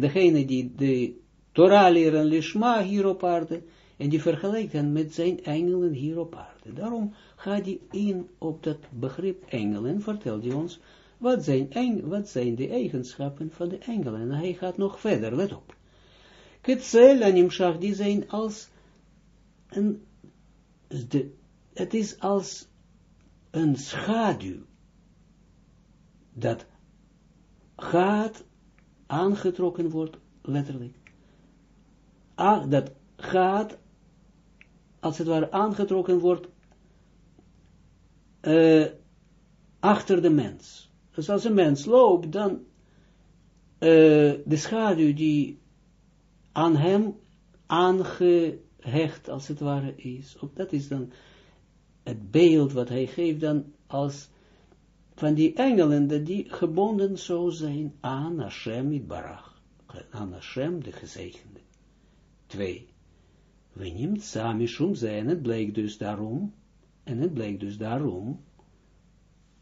degene die de Torah leren, Lishma hier op aarde, en die vergelijkt hen met zijn engelen hier op aarde. Daarom gaat hij in op dat begrip engelen, vertelt hij ons, wat zijn, eng, wat zijn de eigenschappen van de engelen? En hij gaat nog verder, let op. Ketzel en die zijn als een, de, het is als een schaduw, dat gaat, aangetrokken wordt, letterlijk, ah, dat gaat, als het ware aangetrokken wordt, uh, achter de mens. Dus als een mens loopt, dan uh, de schaduw die aan hem aangehecht, als het ware, is. Ook dat is dan het beeld wat hij geeft dan als van die engelen, die gebonden zo zijn aan Hashem Barach, aan Hashem de gezegende. Twee. We neemt samen zijn, het blijkt dus daarom, en het blijkt dus daarom,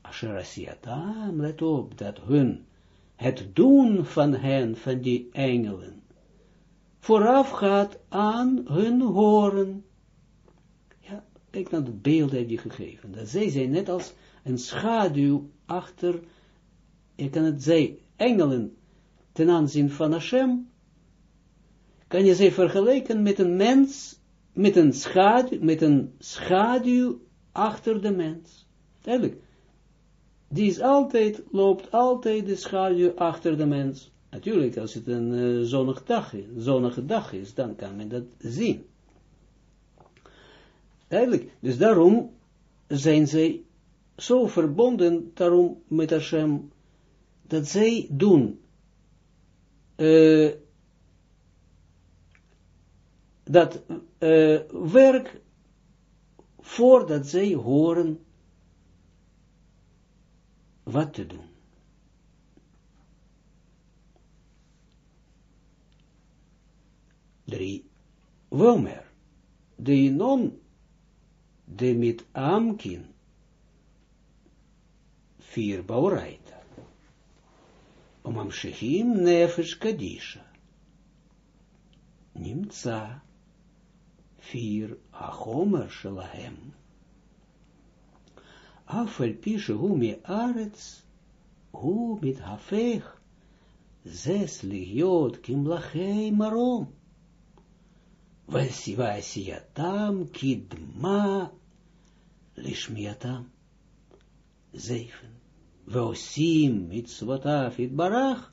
Asher Asiatam, let op, dat hun, het doen van hen, van die engelen, vooraf gaat aan hun horen. Ja, kijk naar het beeld heeft hij gegeven. Dat zij zijn net als een schaduw achter, je kan het zeggen, engelen ten aanzien van Hashem, kan je ze vergelijken met een mens, met een schaduw, met een schaduw achter de mens. Duidelijk die is altijd, loopt altijd de schaduw achter de mens. Natuurlijk, als het een uh, zonnig dag is, zonnige dag is, dan kan men dat zien. Eigenlijk, dus daarom zijn zij zo verbonden daarom met Hashem, dat zij doen uh, dat uh, werk voordat zij horen wat te doen. Drie. Womer. De non de mit amkin. Vier baureita. Omamshechim nefesh kadisha. Nimtza. Vier achomer shalahem. Afel pische hu mi arets, hu mit hafech, zes ligiot kimlachei marom. Vasiyatam kidma lishmiatam. Zeven. Veosim mitzvotav itbarach,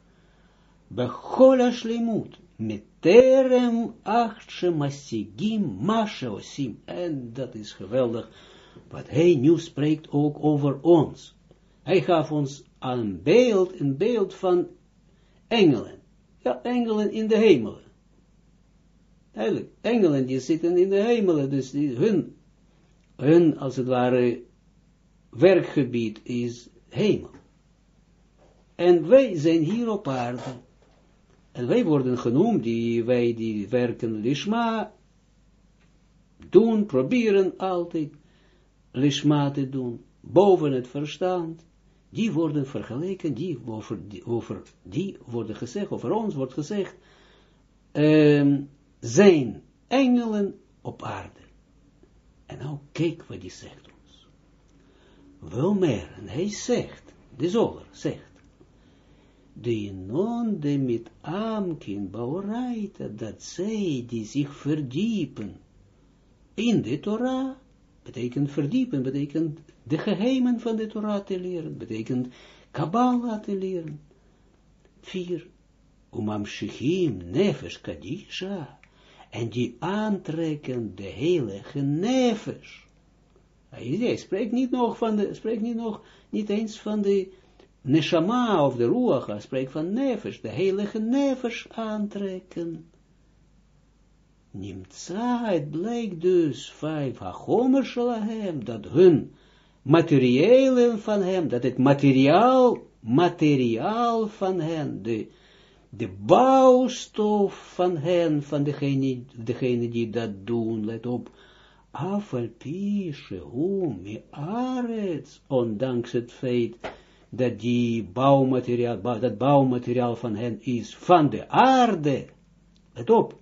bechol ashlimut, meterem achtse masigim mashe osim. En dat is geweldig, wat hij nu spreekt ook over ons. Hij gaf ons een beeld, een beeld van engelen. Ja, engelen in de hemelen. Duidelijk, engelen die zitten in de hemelen, dus hun, hun, als het ware, werkgebied is hemel. En wij zijn hier op aarde. En wij worden genoemd, die, wij die werken lishma, doen, proberen altijd lishma te doen, boven het verstand, die worden vergeleken, die over, die, die worden gezegd, over ons wordt gezegd, um, zijn engelen op aarde. En nou kijk wat hij zegt ons. Wel meer, en hij zegt, de zoger zegt, de non de met amkin baureita, dat zij die zich verdiepen in de Torah, betekent verdiepen, betekent de geheimen van de Torah te leren, betekent Kabbalah te leren. Vier, umam shechim nefesh kadisha, en die aantrekken de heilige nefesh. Hij spreekt niet nog van de, spreekt niet nog, niet eens van de neshama of de ruach, spreekt van nefesh, de heilige nefesh aantrekken. Nimtza, het blijkt dus, vijf hachomer shalahem, dat hun materiële van hem, dat het materiaal, materiaal van hen, de de bouwstof van hen, van degene, degene die dat doen, let op, afalpische, mi arets, ondanks het feit dat die bouwmateriaal, dat bouwmateriaal van hen is van de aarde, let op,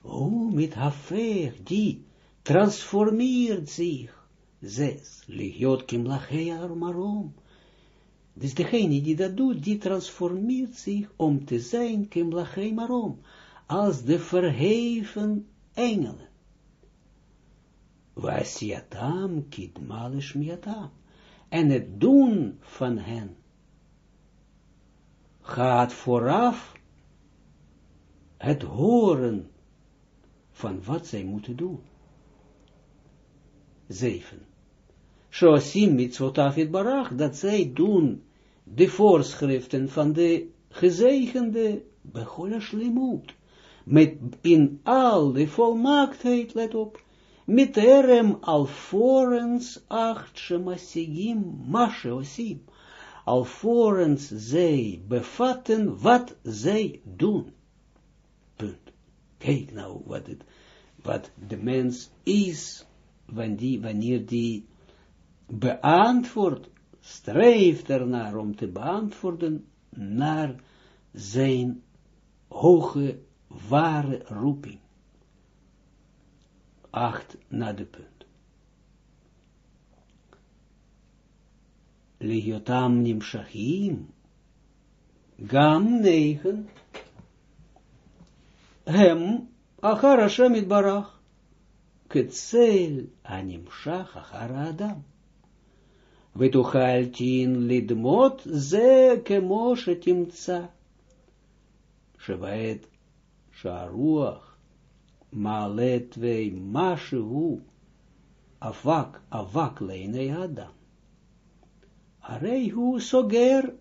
hoe met hafer, die transformeert zich, zes, ligiot kim marom, dus degene die dat doet, die transformeert zich om te zijn, kimlachei marom, als de verheven engelen. Wasiatam kidmalish miatam. En het doen van hen gaat vooraf het horen van wat zij moeten doen. 7. Shoasim mitzvotafit barach, dat zij doen de voorschriften van de gezegende Bechola Shlimut, met in al de volmaaktheid, let op, met erem alvorens acht shemasigim masheosim, alvorens zij bevatten wat zij doen. Punt. Kijk nou wat, het, wat de mens is, wanneer die beantwoordt streeft ernaar om te beantwoorden naar zijn hoge, ware roeping Acht na de punt. Legiotam nimshachim, gam negen, hem, achar Hashem itbarach, ketzel animshach achar Adam. ותאכל תין לדמות זה כמו שתמצא Shebaet Sharuach, Malet twee Mashu, Avak, Avak Lene Adam. Areihu Soger,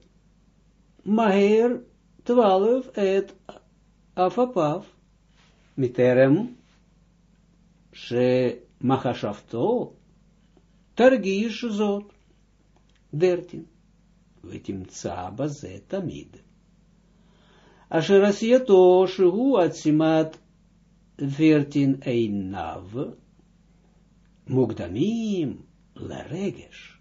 Maher 12, et Afapav, Miterem, She Machashavto, Targish Zot, 13. ותמצא בזה תמיד. אשר עשייתו שהוא עצימת 14 Einav, Mugdamim, Leregesh,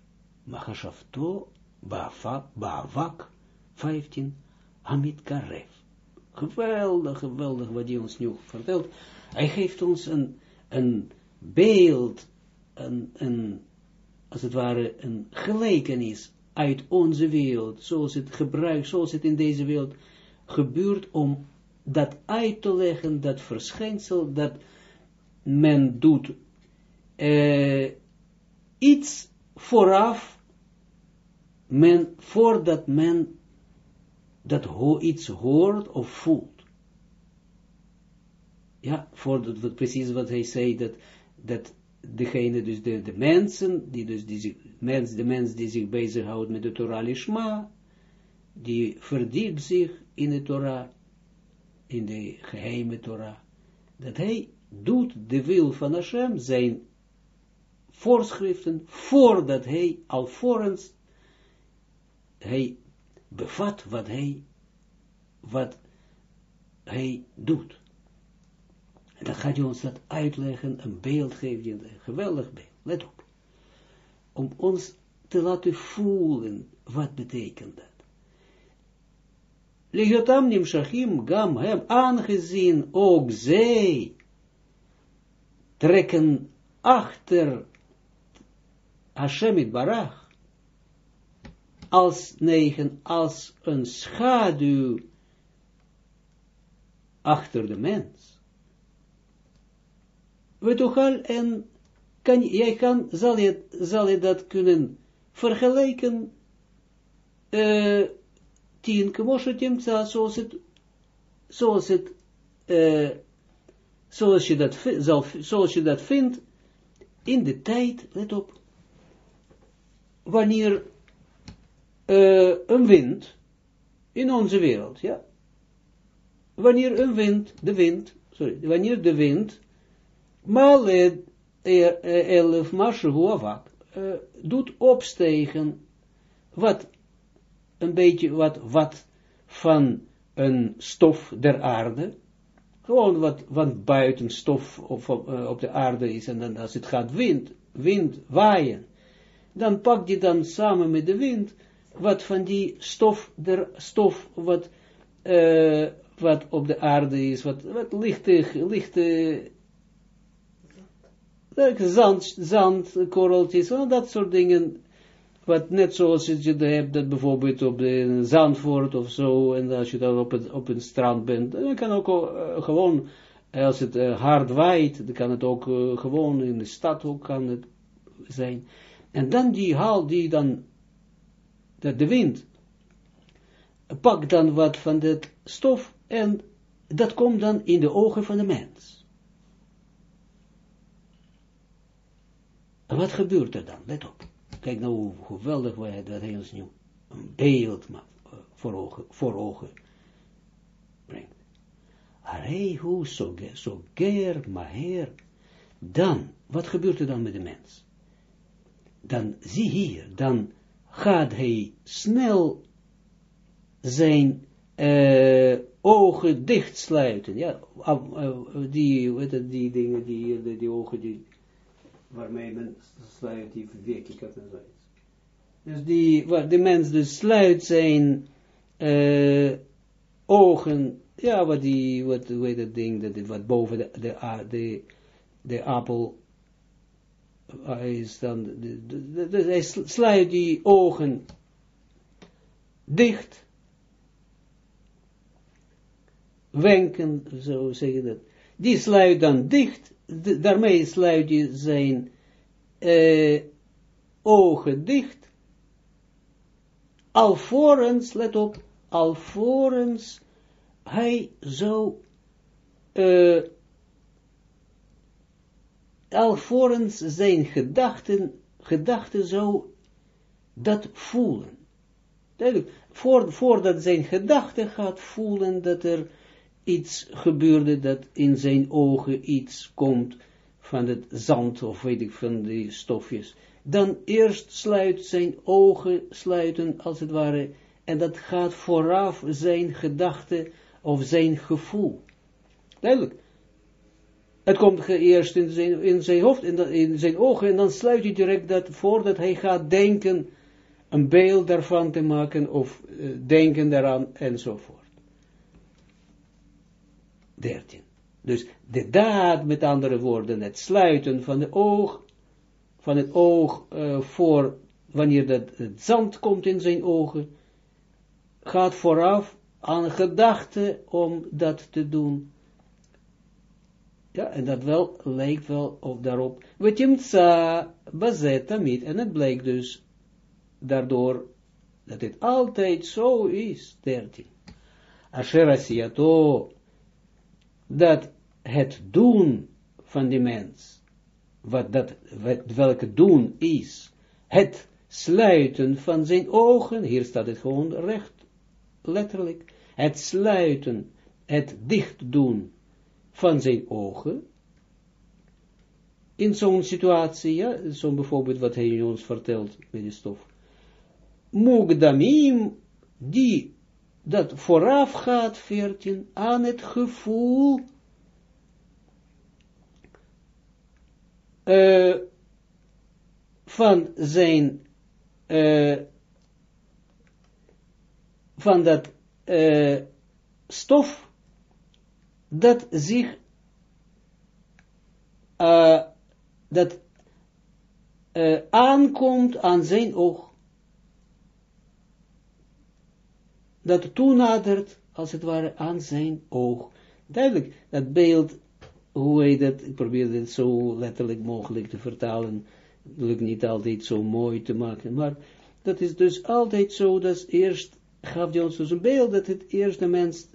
Machashafto, Baavak, 15 Amit Karev. Geweldig, geweldig wat hij ons nu vertelt. Hij geeft ons een, een beeld, een, een, als het ware een gelijkenis uit onze wereld, zoals het gebruikt, zoals het in deze wereld gebeurt om dat uit te leggen, dat verschijnsel, dat men doet uh, iets vooraf, men, voordat men dat ho iets hoort of voelt. Ja, voordat, precies wat hij zei, dat, dat degene, dus de, de mensen, die dus die, mens, de mens die zich bezighoudt met de Torah Lishma, die verdiept zich in de Torah, in de geheime Torah, dat hij doet de wil van Hashem, zijn voorschriften, voordat hij alvorens hij bevat wat hij, wat hij doet. En dan gaat hij ons dat uitleggen, een beeld je, een geweldig beeld, let op. Om ons te laten voelen, wat betekent dat. Lejotam nimshachim gam hem, aangezien ook zij trekken achter Hashem barach, als negen, als een schaduw achter de mens we toch en kan, jij kan, zal je, zal je dat kunnen vergelijken, uh, tien zoals het, zoals het, uh, zoals je dat, zoals je dat vindt, in de tijd, let op, wanneer uh, een wind, in onze wereld, ja, wanneer een wind, de wind, sorry, wanneer de wind maar elf mashu doet opstegen, wat, een beetje wat, wat van een stof der aarde, gewoon wat, wat buiten stof op, uh, op de aarde is, en dan als het gaat wind, wind waaien, dan pakt je dan samen met de wind, wat van die stof, der stof, wat, uh, wat op de aarde is, wat, wat lichte, lichte zand, zandkorreltjes, dat soort dingen, wat net zoals je hebt, dat bijvoorbeeld op de Zandvoort of zo, en als je dan op, het, op een strand bent, dan kan ook uh, gewoon, als het uh, hard waait, dan kan het ook gewoon in de stad ook kan het zijn. En dan die haal die dan, dat de wind, pakt dan wat van dat stof en dat komt dan in de ogen van de mens. En wat gebeurt er dan? Let op. Kijk nou hoe geweldig wij dat hij ons nu een beeld voor ogen, voor ogen brengt. Arehu soger maher. Dan, wat gebeurt er dan met de mens? Dan, zie hier, dan gaat hij snel zijn uh, ogen dichtsluiten. Ja, uh, die, die dingen, die, die, die ogen, die, waarmee men sluit die werkelijkheid en zoiets. Dus die, waar de mens dus sluit zijn uh, ogen, ja, wat die, wat, heet dat ding, dat, wat boven de, de, de, de appel is dan, de, de, hij sluit die ogen dicht, wenken, zo zeg je dat, die sluit dan dicht, daarmee sluit je zijn uh, ogen dicht, alvorens, let op, alvorens hij zou uh, alvorens zijn gedachten, gedachten zou dat voelen. Duidelijk, voor, voordat zijn gedachte gaat voelen dat er iets gebeurde, dat in zijn ogen iets komt van het zand, of weet ik, van die stofjes, dan eerst sluit zijn ogen, sluiten als het ware, en dat gaat vooraf zijn gedachte of zijn gevoel. Duidelijk. Het komt eerst in zijn, in zijn hoofd, in, in zijn ogen, en dan sluit hij direct dat voordat hij gaat denken, een beeld daarvan te maken, of uh, denken daaraan, enzovoort. 13. Dus de daad, met andere woorden, het sluiten van de oog, van het oog uh, voor, wanneer dat, het zand komt in zijn ogen, gaat vooraf aan gedachte om dat te doen. Ja, en dat wel lijkt wel op daarop. Wetimtsa bazetamit. En het blijkt dus daardoor dat het altijd zo is. 13. Asher asiato, dat het doen van die mens, wat dat, welke doen is, het sluiten van zijn ogen, hier staat het gewoon recht, letterlijk, het sluiten, het dicht doen van zijn ogen, in zo'n situatie, ja, zo'n bijvoorbeeld wat hij ons vertelt met de stof, Mugdamim, die dat vooraf gaat, 14, aan het gevoel uh, van zijn, uh, van dat uh, stof, dat zich, dat aankomt aan zijn oog. Dat toenadert, als het ware, aan zijn oog. Duidelijk, dat beeld, hoe hij dat, ik probeer dit zo letterlijk mogelijk te vertalen, lukt niet altijd zo mooi te maken, maar dat is dus altijd zo, dat eerst gaf hij ons dus een beeld, dat het eerst de mens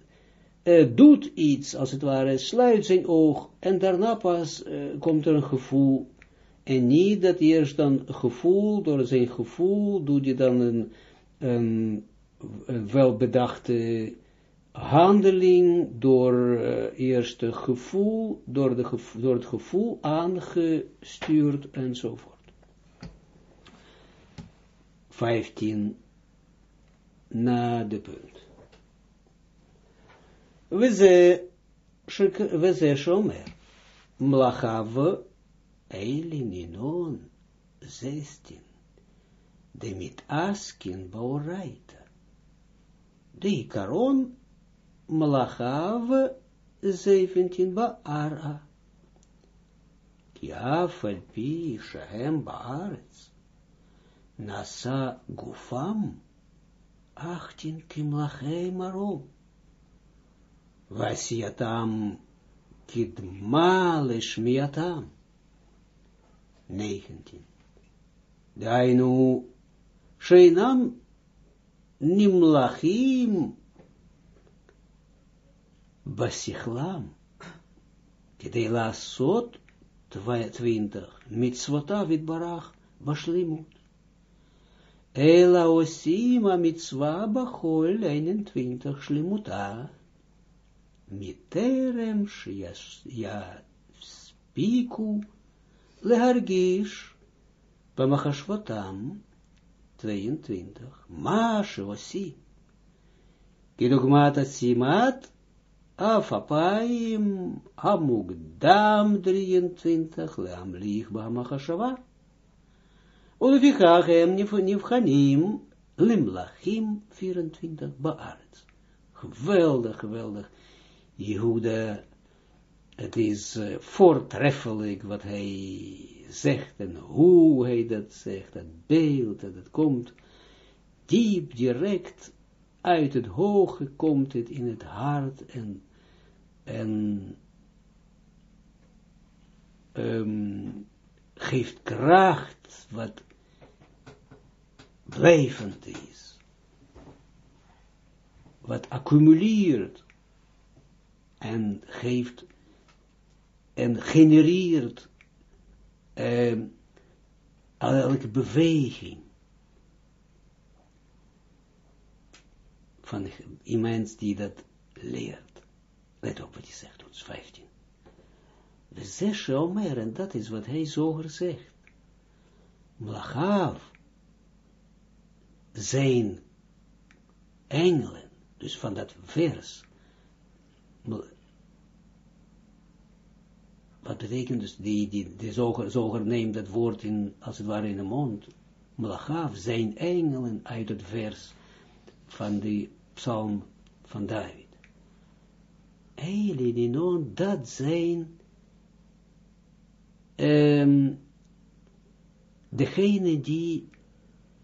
uh, doet iets, als het ware, sluit zijn oog, en daarna pas uh, komt er een gevoel, en niet dat eerst dan gevoel, door zijn gevoel, doet je dan een, een welbedachte handeling door uh, eerst het gevoel, door, de gevoel, door het gevoel aangestuurd enzovoort. 15 na de punt. Shomer, mlachav eilinon 16, de mit askin bauraita de ikaron malachav 17 ba'ara. Ki afal pi shahem ba'aretz. Nasa gufam 18 kimlachei marom. Vasiatam kidma lishmiatam. 19. Dainu Sheinam nimlachim basichlam, kidei laasot 20, mitzvota barach bashlimut. Ela osima mitzva bachol 21 shlimuta. Miterem ya spiku lehargish bamachashvotam 22. Mashe wasi. Kidugmata simat afapaim amugdam 23. Leam lich bamachashava. Ulefikach hem nifchanim limlachim 24 baarts. Geweldig, geweldig. Jehuda, het is uh, voortreffelijk wat hij zegt en hoe hij dat zegt, dat beeld, dat het komt, diep, direct, uit het hoge komt het in het hart en, en um, geeft kracht wat blijvend is, wat accumuleert en geeft en genereert uh, elke beweging van iemand die dat leert. Let op wat hij zegt, ons 15. We zeggen Omer, en dat is wat hij zoger zegt. Mlachav zijn engelen, dus van dat vers. Wat betekent dus, die, die, die zoger, zoger neemt dat woord in, als het ware in de mond. Mlachav zijn engelen uit het vers van de psalm van David. Eilinon, dat zijn um, degene die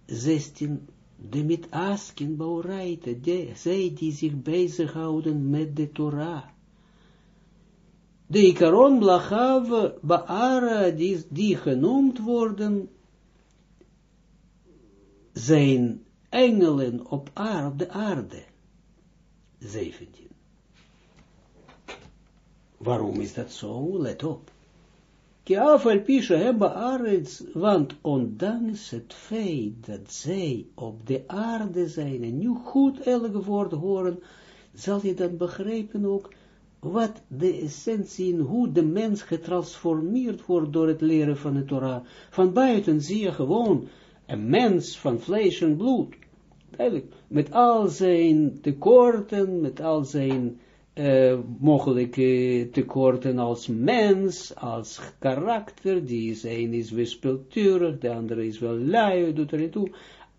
16 de met asken de, zij die zich bezighouden met de Torah. De Ikaron Blachav Baara, die, die genoemd worden, zijn engelen op, aarde, aarde. 17. Waarom is dat zo? Let op. Kiafal pisha hebben arets, want ondanks het feit dat zij op de aarde zijn en nu goed elke woord horen, zal je dan begrijpen ook wat de essentie in hoe de mens getransformeerd wordt door het leren van de Torah. Van buiten zie je gewoon een mens van vlees en bloed. Eigenlijk, met al zijn tekorten, met al zijn uh, mogelijke tekorten als mens, als karakter, die is een is wispelturig, de andere is wel lui, doet er toe.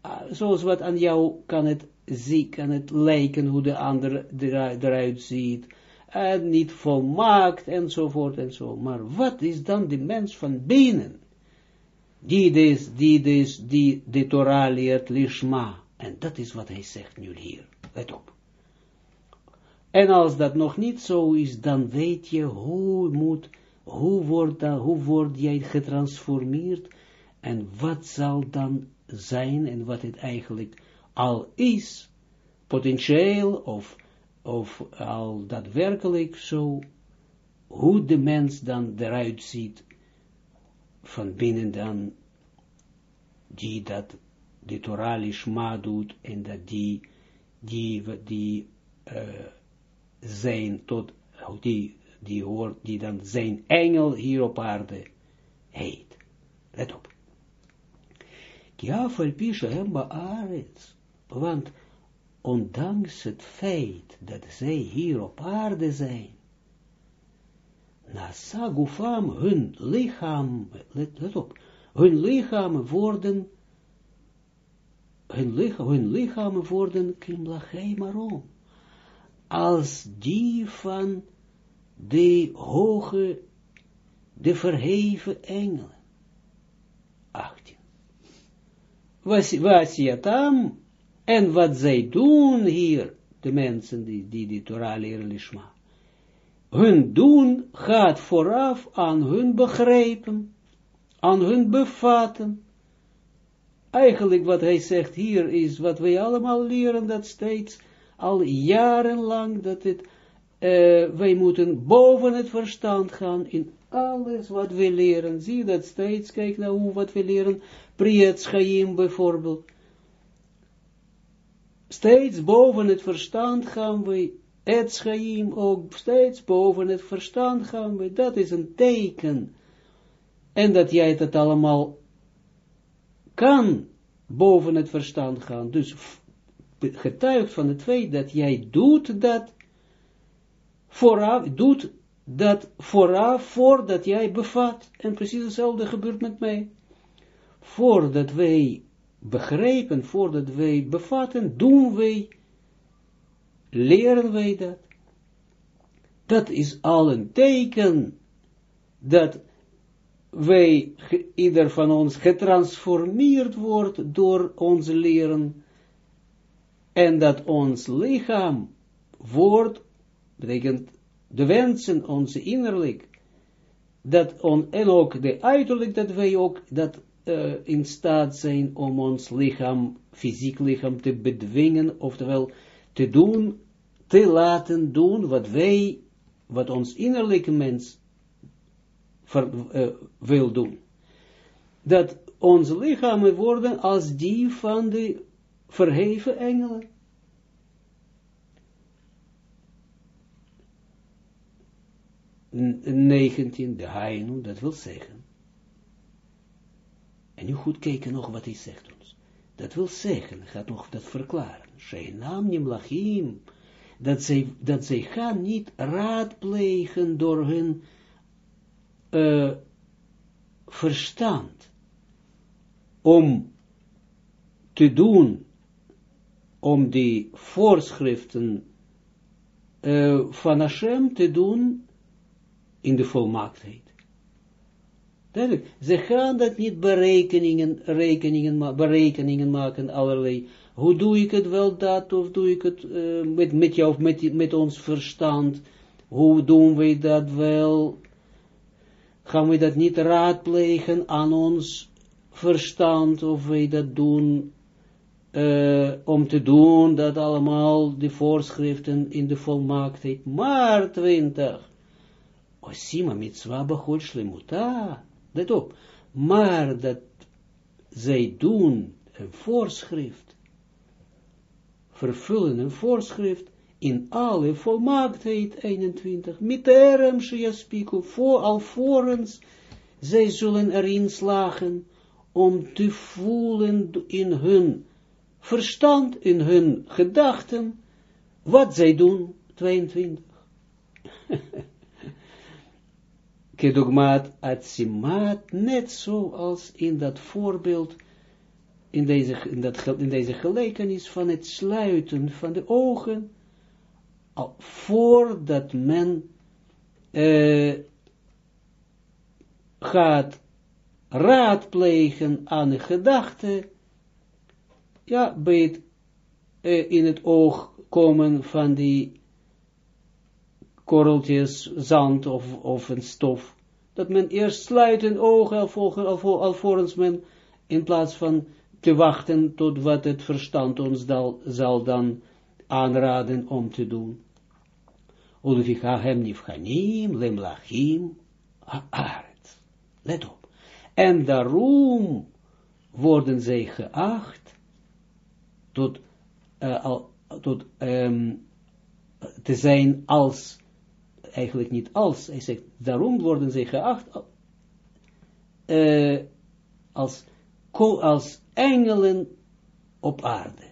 Uh, zoals wat aan jou kan het zien, kan het lijken hoe de ander eruit ziet, en niet volmaakt, enzovoort en zo. Maar wat is dan de mens van binnen? Die dus, die dus, die de Torah leert. En dat is wat hij zegt nu hier. Let op. En als dat nog niet zo is, dan weet je hoe moet, hoe wordt, dat, hoe word jij getransformeerd en wat zal dan zijn en wat het eigenlijk al is, potentieel of, of al daadwerkelijk zo, hoe de mens dan eruit ziet van binnen dan, die dat de Torah lishma doet en dat die, die, die uh, zijn tot, die, die hoort, die dan zijn engel hier op aarde heet. Let op. Kiafel pisha hem want ondanks het feit dat zij hier op aarde zijn, na sagufam hun lichaam, let, let op, hun lichaam worden, hun, lichaam worden kimlachei marom als die van de hoge, de verheven engelen. 18. Was tam en wat zij doen hier, de mensen die die, die Torah leren lishma, hun doen gaat vooraf aan hun begrijpen, aan hun bevatten. Eigenlijk wat hij zegt hier is wat wij allemaal leren dat steeds al jarenlang dat het, uh, wij moeten boven het verstand gaan in alles wat we leren. Zie dat steeds, kijk naar hoe wat we leren, Priyat Chaim bijvoorbeeld. Steeds boven het verstand gaan we, het ook steeds boven het verstand gaan we, dat is een teken. En dat jij het allemaal kan boven het verstand gaan. Dus getuigt van het feit dat jij doet dat vooraf, doet dat vooraf, voordat jij bevat. En precies hetzelfde gebeurt met mij. Voordat wij begrijpen, voordat wij bevatten, doen wij, leren wij dat. Dat is al een teken dat wij, ieder van ons, getransformeerd wordt door onze leren en dat ons lichaam wordt, betekent de wensen, onze innerlijk, dat on, en ook de uiterlijk, dat wij ook dat uh, in staat zijn om ons lichaam, fysiek lichaam te bedwingen, oftewel te doen, te laten doen wat wij wat ons innerlijke mens uh, wil doen. Dat onze lichamen worden als die van de verheven engelen. 19, de Hainu, dat wil zeggen. En nu goed kijken nog wat hij zegt ons. Dat wil zeggen, gaat nog dat verklaren. Sheinam nimlachim, dat zij, dat zij gaan niet raadplegen door hun uh, verstand om te doen, om die voorschriften uh, van Hashem te doen in de volmaaktheid. Duidelijk, ze gaan dat niet berekeningen, rekeningen, berekeningen maken, allerlei, hoe doe ik het wel dat, of doe ik het uh, met, met jou, met, met ons verstand, hoe doen wij dat wel, gaan we dat niet raadplegen aan ons verstand, of wij dat doen, uh, om te doen, dat allemaal de voorschriften in de volmaaktheid, maar twintig, Osima mitzwa bachol shlemuta. Let op. Maar dat zij doen een voorschrift, vervullen een voorschrift in alle volmaaktheid 21. Miterem shiaspiku, voor alvorens zij zullen erin slagen om te voelen in hun verstand, in hun gedachten, wat zij doen, 22. Kedogmaat atsimaat, net zoals in dat voorbeeld, in deze, in, dat, in deze gelijkenis van het sluiten van de ogen, al, voordat men uh, gaat raadplegen aan de gedachte, ja, bij het uh, in het oog komen van die korreltjes zand of, of een stof, dat men eerst sluit een ogen alvorens men, in plaats van te wachten tot wat het verstand ons dal, zal dan aanraden om te doen. Ulvichahem nifchanim, lemlachim, haaret. Let op. En daarom worden zij geacht tot, uh, al, tot um, te zijn als eigenlijk niet als, hij zegt, daarom worden zij geacht uh, als, als engelen op aarde.